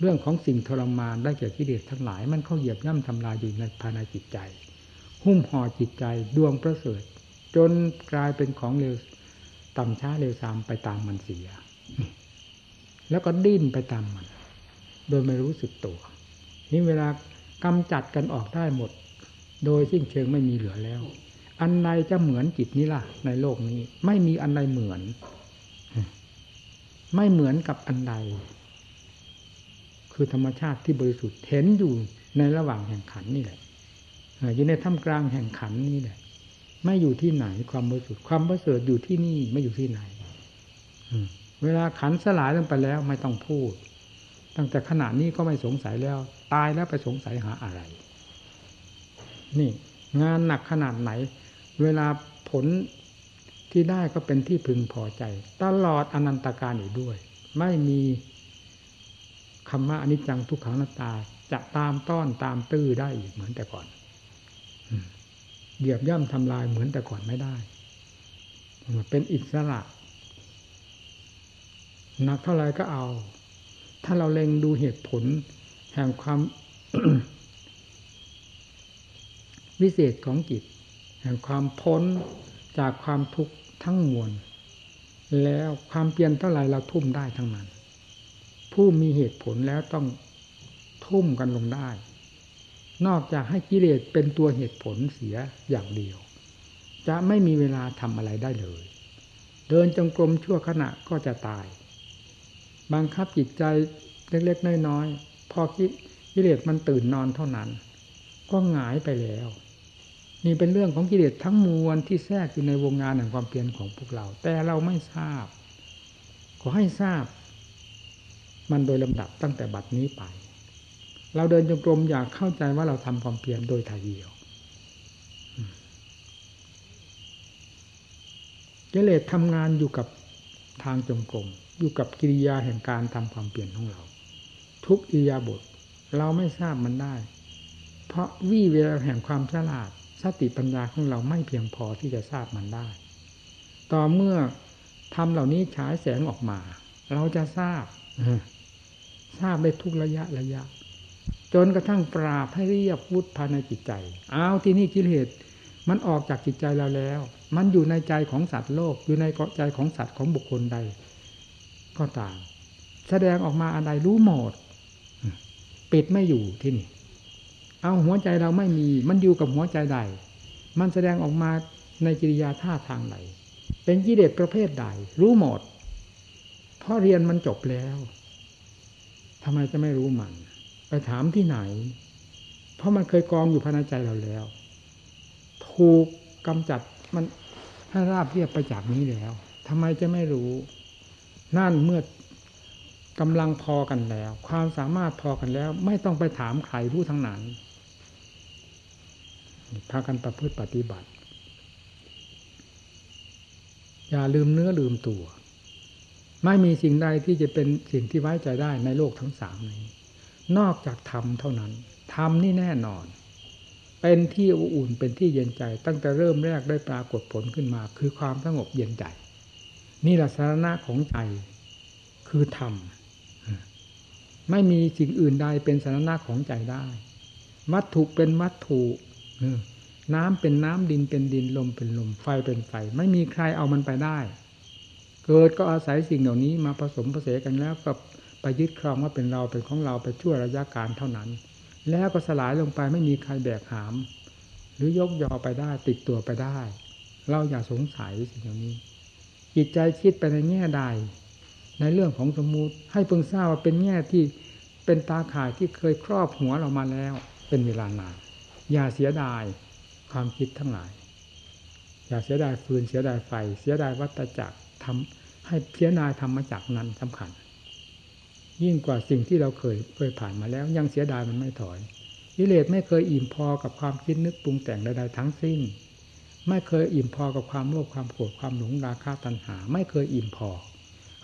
เรื่องของสิ่งทรมานได้แก่กิเลสทั้งหลาย มันเข้าเหยียบย่ำทำลายอยู่ในภายในจิตใจ หุ้มห่อจิตใจดวงประเสริฐ จนกลายเป็นของเร็วต่ำช้าเร็วซามไปตามมันเสีย แล้วก็ดิ้นไปตามมัน โดยไม่รู้สึกตัวนี่เวลากำจัดกันออกได้หมด โดยสิ้นเชิงไม่มีเหลือแล้ว อันใดจะเหมือนจิตนี้ล่ะ ในโลกนี้ ไม่มีอันใดเหมือน ไม่เหมือนกับอันใด คือธรรมชาติที่บริสุทธิ์เห็นอยู่ในระหว่างแห่งขันนี่แหละอยู่ในท่ามกลางแห่งขันนี่แหละ ไม่อยู่ที่ไหนความบริสุทธิ์ความประเสริฐอยู่ที่นี่ไม่อยู่ที่ไหนเวลาขันสลายลงไปแล้วไม่ต้องพูด ตั้งแต่ขณะนี้ก็ไม่สงสัยแล้ว ตายแล้วไปสงสัยหาอะไร นี่ งานหนักขนาดไหน เวลาผลที่ได้ก็เป็นที่พึงพอใจ ตลอดอนันตการอยู่ด้วย ไม่มีคำว่าอนิจจังทุกขังนาตา จะตามต้อนตามตื้อได้อีกเหมือนแต่ก่อนเหยียบย่ำทำลายเหมือนแต่ก่อนไม่ได้ เป็นอิสระหนักเท่าไรก็เอา ถ้าเราเล็งดูเหตุผล แห่งความวิเศษของจิต ห่งความพ้นจากความทุกข์ทั้งมวล แล้วความเปลี่ยนเท่าไรเราทุ่มได้ทั้งนั้น ผู้มีเหตุผลแล้วต้องทุ่มกันลงได้ นอกจากให้กิเลสเป็นตัวเหตุผลเสียอย่างเดียว จะไม่มีเวลาทำอะไรได้เลย เดินจงกรมชั่วขณะก็จะตาย บังคับจิตใจเล็กๆน้อยๆพอกิเลสมันตื่นนอนเท่านั้น ก็หงายไปแล้ว นี่เป็นเรื่องของกิเลสทั้งมวลที่แทรกอยู่ในวงงานแห่งความเพียรของพวกเรา แต่เราไม่ทราบ ขอให้ทราบ มันโดยลำดับตั้งแต่บัดนี้ไป เราเดินจงกรมอยากเข้าใจว่าเราทำความเพียรโดยถ่ายเดียวกิเลสทำงานอยู่กับทางจงกรมอยู่กับกิริยาแห่งการทำความเปลี่ยนของเรา ทุกอิยาบท เราไม่ทราบมันได้ เพราะวิเวลแห่งความฉลาด สติปัญญาของเราไม่เพียงพอที่จะทราบมันได้ ต่อเมื่อทำเหล่านี้ฉายแสงออกมา เราจะทราบทราบได้ทุกระยะระยะ จนกระทั่งปราบให้เรียบวุฒภายในจิตใจเอาที่นี่กิเลสมันออกจากจิตใจเราแล้ว มันอยู่ในใจของสัตว์โลก อยู่ในเกาะใจของสัตว์ของบุคคลใด ก็ตาม แสดงออกมาอะไรรู้หมด ปิดไม่อยู่ที่นี่ เอาหัวใจเราไม่มี มันอยู่กับหัวใจใด มันแสดงออกมาในกิริยาท่าทางใดเป็นกิเลสประเภทใด รู้หมด เพราะเรียนมันจบแล้วทำไมจะไม่รู้มัน ไปถามที่ไหน เพราะมันเคยกองอยู่ภายในใจเราแล้ว ถูกกำจัดมันให้ราบเรียบไปจากนี้แล้วทำไมจะไม่รู้ นั่นเมื่อกำลังพอกันแล้ว ความสามารถพอกันแล้ว ไม่ต้องไปถามใครรู้ทั้งนั้น พากันประพฤติปฏิบัติ อย่าลืมเนื้อลืมตัว ไม่มีสิ่งใดที่จะเป็นสิ่งที่ไว้ใจได้ในโลกทั้งสามนี้ นอกจากธรรมเท่านั้นธรรมนี่แน่นอน เป็นที่อุ่นเป็นที่เย็นใจ ตั้งแต่เริ่มแรกได้ปรากฏผลขึ้นมา คือความสงบเย็นใจ นี่แหละสาระของใจคือธรรมไม่มีสิ่งอื่นใดเป็นสาระของใจได้ วัตถุเป็นวัตถุ น้ำเป็นน้ำดินเป็นดินลมเป็นลมไฟเป็นไฟ ไม่มีใครเอามันไปได้ เกิดก็อาศัยสิ่งเหล่านี้มาผสมผสานกันแล้วก็ไปยึดครองว่าเป็นเราเป็นของเราไปชั่วระยะการเท่านั้น แล้วก็สลายลงไปไม่มีใครแบกหาม หรือยกยอไปได้ติดตัวไปได้ เราอย่าสงสัยสิ่งเหล่านี้ จิตใจคิดไปในแง่ใด ในเรื่องของสมมุติให้เพิ่งทราบว่าเป็นแง่ที่เป็นตาข่ายที่เคยครอบหัวเรามาแล้ว เป็นเวลานาน อย่าเสียดายความคิดทั้งหลาย อย่าเสียดายฟืนเสียดายไฟ เสียดายวัตจักรทำให้เสียดายธรรมจักรนั้นสำคัญ ยิ่งกว่าสิ่งที่เราเคยเคยผ่านมาแล้ว ยังเสียดายมันไม่ถอยกิเลสไม่เคยอิ่มพอกับความคิดนึกปรุงแต่งใดๆทั้งสิ้น ไม่เคยอิ่มพอกับความโลภความโกรธความหลงราคะตัณหา ไม่เคยอิ่มพอ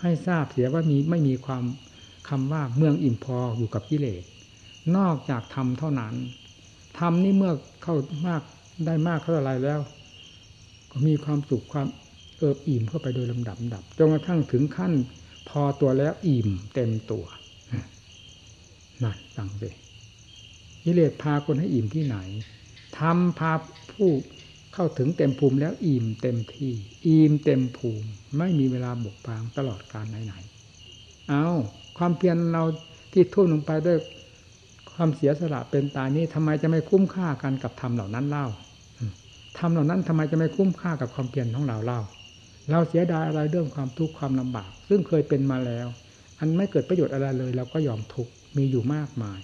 ให้ทราบเสียว่ามีไม่มีความคำว่าเมืองอิ่มพออยู่กับกิเลสนอกจากธรรมเท่านั้น ธรรมนี่เมื่อเข้ามากได้มากเท่าไรแล้ว ก็มีความสุขความเอิบอิ่มเข้าไปโดยลำดับดับจนกระทั่งถึงขั้น พอตัวแล้วอิ่มเต็มตัวนั่นฟังสิกิเลสพาคนให้อิ่มที่ไหนทำพาผู้เข้าถึงเต็มภูมิแล้วอิ่มเต็มที่ อิ่มเต็มภูมิ ไม่มีเวลาบกพร่างตลอดการไหนๆเอาความเพียรเราที่ทุ่มลงไปด้วย ความเสียสละเป็นตายนี้ทำไมจะไม่คุ้มค่ากันกับธรรมเหล่านั้นเล่าธรรมเหล่านั้นทำไมจะไม่คุ้มค่ากับความเพียรของเราเล่า เราเสียดายอะไรเรื่องความทุกข์ความลำบาก ซึ่งเคยเป็นมาแล้ว อันไม่เกิดประโยชน์อะไรเลยเราก็ยอมทุกข์มีอยู่มากมาย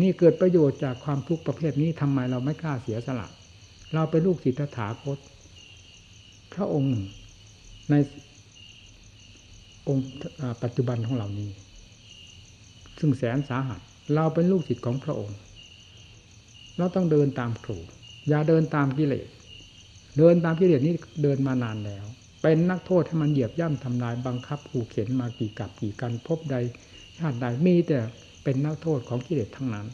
นี่เกิดประโยชน์จากความทุกข์ประเภทนี้ทำไมเราไม่กล้าเสียสละ เราเป็นลูกศิษย์ถาคตพระองค์ในองค์ปัจจุบันของเรานี้ ซึ่งแสนสาหัส เราเป็นลูกศิษย์ของพระองค์ เราต้องเดินตามครู อย่าเดินตามกิเลส เดินตามกิเลสนี่เดินมานานแล้ว เป็นนักโทษให้มันเหยียบย่ำทำลายบังคับขู่เข็นมากี่กับกี่กันพบใดชาติใดมีแต่เป็นนักโทษของกิเลสทั้งนั้น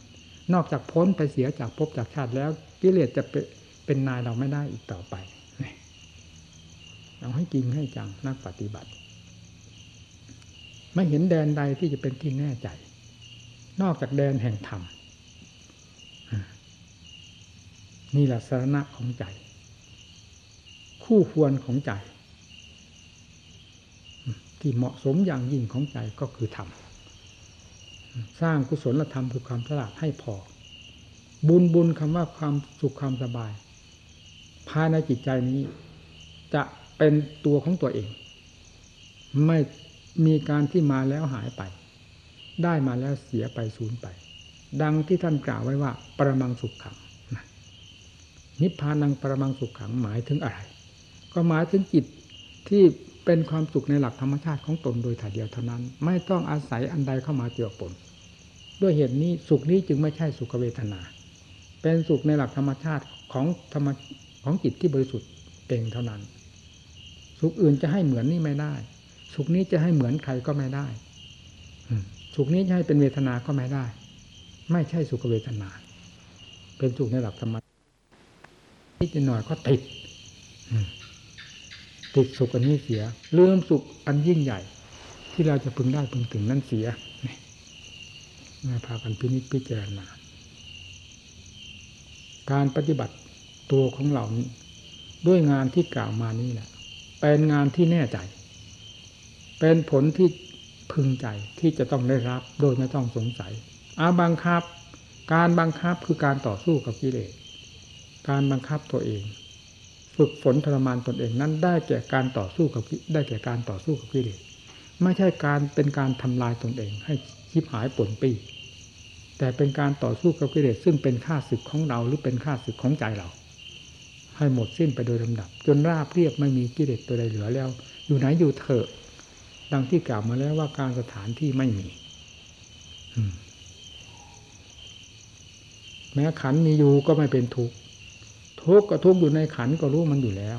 นอกจากพ้นไปเสียจากภพจากชาติแล้วกิเลสจะเป็นนายเราไม่ได้อีกต่อไปเอาให้จริงให้จังนักปฏิบัติ ไม่เห็นแดนใดที่จะเป็นที่แน่ใจ นอกจากแดนแห่งธรรมนี่แหละสาระของใจ คู่ควรของใจ ที่เหมาะสมอย่างยิ่งของใจก็คือธรรมสร้างกุศลธรรมคือความฉลาดให้พอ บุญบุญคำว่าความสุขความสบาย ภายในจิตใจนี้จะเป็นตัวของตัวเอง ไม่มีการที่มาแล้วหายไป ได้มาแล้วเสียไปสูญไป ดังที่ท่านกล่าวไว้ว่า ประมังสุขขังนิพพานังประมังสุขขังหมายถึงอะไร ก็หมายถึงจิตที่เป็นความสุขในหลักธรรมชาติของตนโดยถ่ายเดียวเท่านั้น ไม่ต้องอาศัยอันใดเข้ามาเกี่ยวปนด้วยเหตุนี้สุขนี้จึงไม่ใช่สุขเวทนา เป็นสุขในหลักธรรมชาติของธรรมของจิตที่บริสุทธิ์เองเท่านั้น สุขอื่นจะให้เหมือนนี่ไม่ได้ สุขนี้จะให้เหมือนใครก็ไม่ได้ สุขนี้จะให้เป็นเวทนาก็ไม่ได้ ไม่ใช่สุขเวทนา เป็นสุขในหลักธรรมะนิดหน่อยก็ติดติดสุขอันนี้เสียลืมสุขอันยิ่งใหญ่ ที่เราจะพึงได้พึงถึงนั่นเสียมาพากันพินิจพิจารณาการปฏิบัติตัวของเราด้วยงานที่กล่าวมานี้แหละเป็นงานที่แน่ใจ เป็นผลที่ พึงใจที่จะต้องได้รับโดยไม่ต้องสงสัยอาบังคับ การบังคับคือการต่อสู้กับกิเลสการบังคับตัวเอง ฝึกฝนทรมานตนเองนั้นได้แก่การต่อสู้กับได้แก่การต่อสู้กับกิเลสไม่ใช่การเป็นการทำลายตนเอง ให้ชิบหายปนปีแต่เป็นการต่อสู้กับกิเลสซึ่งเป็นข้าศึกของเราหรือเป็นข้าศึกของใจเรา ให้หมดสิ้นไปโดยลำดับ จนราบเรียบไม่มีกิเลสตัวใดเหลือแล้ว อยู่ไหนอยู่เถอะ ดังที่กล่าวมาแล้วว่าการสถานที่ไม่มีแม้ขันมีอยู่ก็ไม่เป็นทุกข์ทุกข์ก็ทุกข์อยู่ในขันก็รู้มันอยู่แล้ว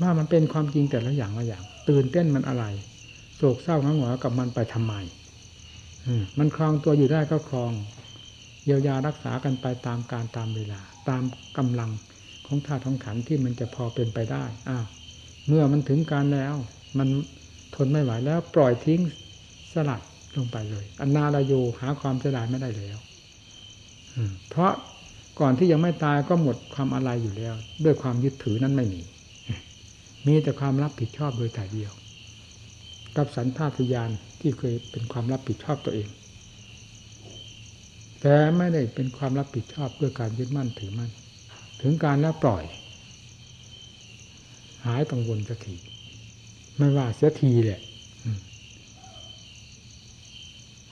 ว่ามันเป็นความจริงแต่ละอย่างละอย่าง ตื่นเต้นมันอะไรโศกเศร้าหงอยกับมันไปทำไมมันคลองตัวอยู่ได้ก็คลองเยียวยารักษากันไปตามการตามเวลา ตามกำลังของธาตุของขันที่มันจะพอเป็นไปได้อ้าวเมื่อมันถึงการแล้ว มัน ทนไม่ไหวแล้วปล่อยทิ้งสลัดลงไปเลยอันนาลโยหาความเสียดายไม่ได้แล้วเพราะก่อนที่ยังไม่ตายก็หมดความอะไรอยู่แล้ว ด้วยความยึดถือนั้นไม่มี มีแต่ความรับผิดชอบโดยแต่เดียว กับสันทาตยานที่เคยเป็นความรับผิดชอบตัวเอง แต่ไม่ได้เป็นความรับผิดชอบด้วยการยึดมั่นถือมั่น ถึงการแล้วปล่อย หายกังวลสักที ไม่ว่าเสียทีแหละ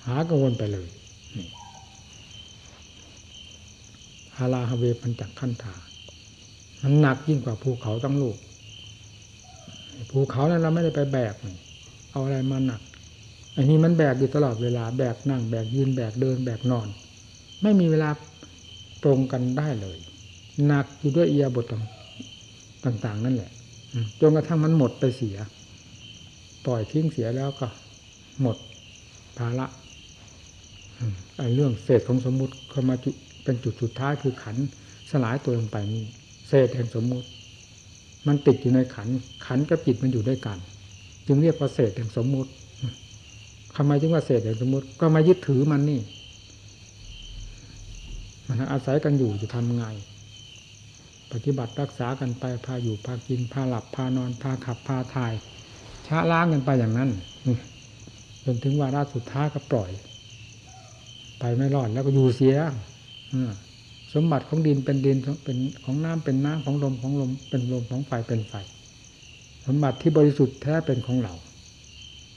หากังวลไปเลยฮาลาฮเวปัญจักขันธามันหนักยิ่งกว่าภูเขาตั้งลูก ภูเขานั้นเราไม่ได้ไปแบกเอาอะไรมาหนัก อันนี้มันแบกอยู่ตลอดเวลา แบกนั่ง แบกยืน แบกเดิน แบกนอน ไม่มีเวลาตรงกันได้เลย หนักอยู่ด้วยเอียบทต่างๆ นั่นแหละจนกระทั่งมันหมดไปเสีย ปล่อยทิ้งเสียแล้วก็ หมดภาระไอ้เรื่องเศษของสมมุติเข้ามาจุเป็นจุดสุดท้ายคือขันสลายตัวลงไปนี่เศษแห่งสมมุติ มันติดอยู่ในขัน ขันกับจิตมันอยู่ด้วยกัน จึงเรียกว่าเศษแห่งสมมุติทำไมจึงว่าเศษแห่งสมมุติก็มายึดถือมันนี่ มันอาศัยกันอยู่จะทำไง ปฏิบัติรักษากันไปพาอยู่พากินพาหลับพานอนพาขับพาถ่าย ช้าล้างกันไปอย่างนั้นจนถึงวาระสุดท้ายก็ปล่อย ไปไม่รอดแล้วก็อยู่เสียสมบัติของดินเป็นดินเป็นของน้ำเป็นน้ำของลมของลมเป็นลมของไฟเป็นไฟ สมบัติที่บริสุทธิ์แท้เป็นของเรา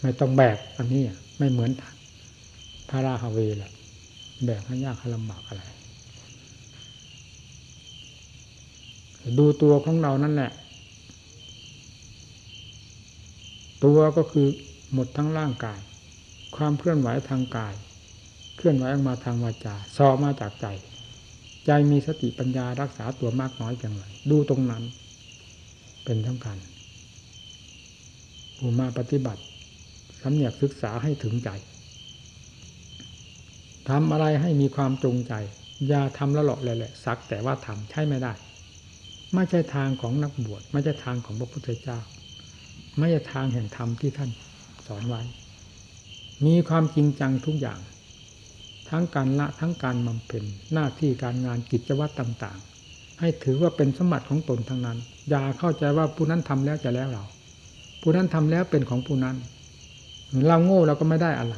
ไม่ต้องแบกอันนี้ไม่เหมือนพาราฮาเวแหละแบกให้ยากให้ลำบากอะไร ดูตัวของเรานั่นแหละ ตัวก็คือหมดทั้งร่างกาย ความเคลื่อนไหวทางกาย เคลื่อนไหวออกมาทางวาจาซอมาจากใจ ใจมีสติปัญญารักษาตัวมากน้อยอย่างไรดูตรงนั้น เป็นสำคัญผู้มาปฏิบัติสำเนียกศึกษาให้ถึงใจทำอะไรให้มีความจงใจ อย่าทำละหลอกเลยแหละสักแต่ว่าทำใช่ไม่ได้ ไม่ใช่ทางของนักบวชไม่ใช่ทางของพระพุทธเจ้า ไม่ใช่ทางแห่งธรรมที่ท่านสอนไว้ มีความจริงจังทุกอย่าง ทั้งการละทั้งการบำเพ็ญหน้าที่การงานกิจวัตรต่าง ๆ ให้ถือว่าเป็นสมบัติของตนทั้งนั้น อย่าเข้าใจว่าผู้นั้นทำแล้วจะแล้วเรา ผู้นั้นทำแล้วเป็นของผู้นั้นเราโง่เราก็ไม่ได้อะไร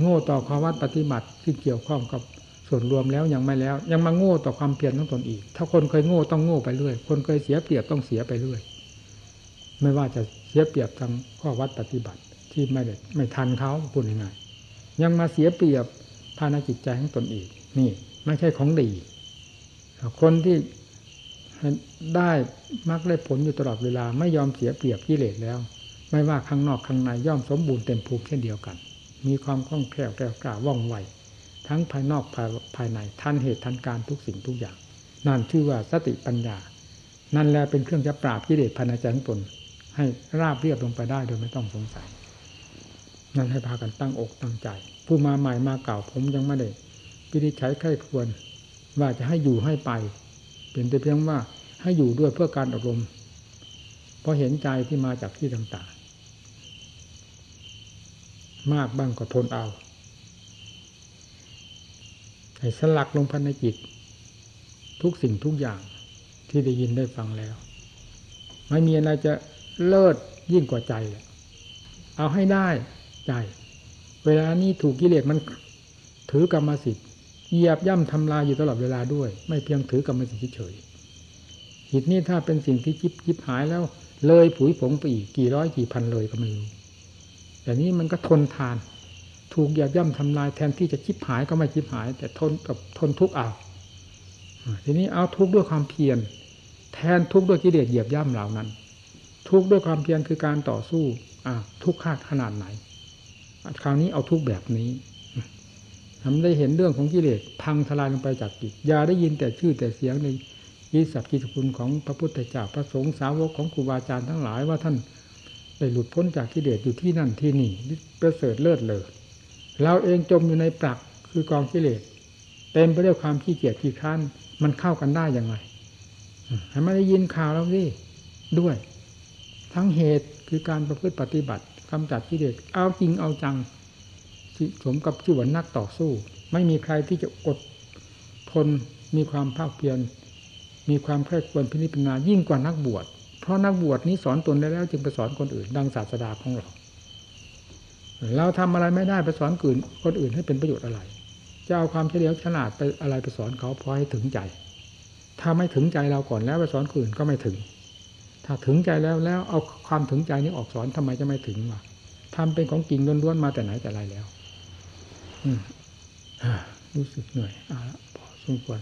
โง่ต่อความวัดปฏิบัติที่เกี่ยวข้องกับส่วนรวมแล้วยังไม่แล้ว ยังมาโง่ต่อความเพียรของตนอีก ถ้าคนเคยโง่ต้องโง่ไปเรื่อย คนเคยเสียเปรียบต้องเสียไปเรื่อย ไม่ว่าจะเสียเปรียบทางข้อวัดปฏิบัติที่ไม่ได้ไม่ทันเขาพูดง่ายๆยังมาเสียเปรียบภายในจิตใจของตนอีก นี่ ไม่ใช่ของดี คนที่ได้มักได้ผลอยู่ตลอดเวลา ไม่ยอมเสียเปรียบกิเลสแล้ว ไม่ว่าข้างนอกข้างในย่อมสมบูรณ์เต็มภูมิเช่นเดียวกัน มีความคล่องแคล่วแกล้วกล้าว่องไวทั้งภายนอกภายภายในทันเหตุทันการทุกสิ่งทุกอย่าง นั่นชื่อว่าสติปัญญา นั่นแหละเป็นเครื่องจะปราบกิเลสภายในใจของตน ให้ราบเรียบลงไปได้โดยไม่ต้องสงสัย นั่นให้พากันตั้งอกตั้งใจ ผู้มาใหม่มาเก่าผมยังไม่ได้พิจิตใช้ไข้ควร ว่าจะให้อยู่ให้ไปเป็นแต่เพียงว่าให้อยู่ด้วยเพื่อการอบรมเพราะเห็นใจที่มาจากที่ต่างๆ มากบ้างก็ทนเอาให้สลักลงพันในจิต ทุกสิ่งทุกอย่างที่ได้ยินได้ฟังแล้ว ไม่มีอะไรจะ เลิศยิ่งกว่าใจ เอาให้ได้ใจ เวลานี้ถูกกิเลสมันถือกรรมสิทธิ์เหยียบย่ำทำลายอยู่ตลอดเวลาด้วย ไม่เพียงถือกรรมสิทธิ์เฉยจิตนี้ถ้าเป็นสิ่งที่จิบจิบหายแล้ว เลยผุยผงไปอีกกี่ร้อยกี่พันเลยก็ไม่รู้แต่นี้มันก็ทนทาน ถูกเหยียบย่ำทำลายแทนที่จะจิบหายก็ไม่จิบหาย แต่ทนกับทนทุกข์เอาทีนี้เอาทุกข์ด้วยความเพียรแทนทุกข์ด้วยกิเลสเหยียบย่ำเหล่านั้น ทุกข์ด้วยความเพียรคือการต่อสู้อ่าทุกข์ขนาดไหน คราวนี้เอาทุกแบบนี้ทำได้เห็นเรื่องของกิเลสพังทลายลงไปจากจิตอย่าได้ยินแต่ชื่อแต่เสียงในยิสัพกิจคุณของพระพุทธเจ้าพระสงฆ์สาวกของครูบาอาจารย์ทั้งหลายว่าท่านได้หลุดพ้นจากกิเลสอยู่ที่นั่นที่นี่ประเสริฐเลิศเลยเราเองจมอยู่ในปลักคือกองกิเลสเต็มไปด้วยความขี้เกียจขี้ค้านมันเข้ากันได้ยังไงให้ม่ได้ยินข่าวแล้วสิด้วย ทั้งเหตุคือการประพฤติปฏิบัติกำจัดกิเลสเอาจริงเอาจังสมกับชื่อว่านักต่อสู้ ไม่มีใครที่จะอดทนมีความภาคเพียรมีความใคร่ควรพินิจพิจารณายิ่งกว่านักบวช เพราะนักบวชนี้สอนตนได้แล้ว จึงไปสอนคนอื่น ดังศาสดาของเรา เราทำอะไรไม่ได้ไปสอนคนคนอื่นให้เป็นประโยชน์อะไร จะเอาความเฉลียวฉลาดไปอะไรไปสอนเขาพอให้ถึงใจ ถ้าไม่ถึงใจเราก่อนแล้วไปสอนคนอื่นก็ไม่ถึง ถ้าถึงใจแล้วแล้วเอาความถึงใจนี้ออกสอนทำไมจะไม่ถึงวะทำเป็นของจริงล้วนๆมาแต่ไหนแต่ไรแล้ว อืมรู้สึกเหนื่อยอะพอสมควร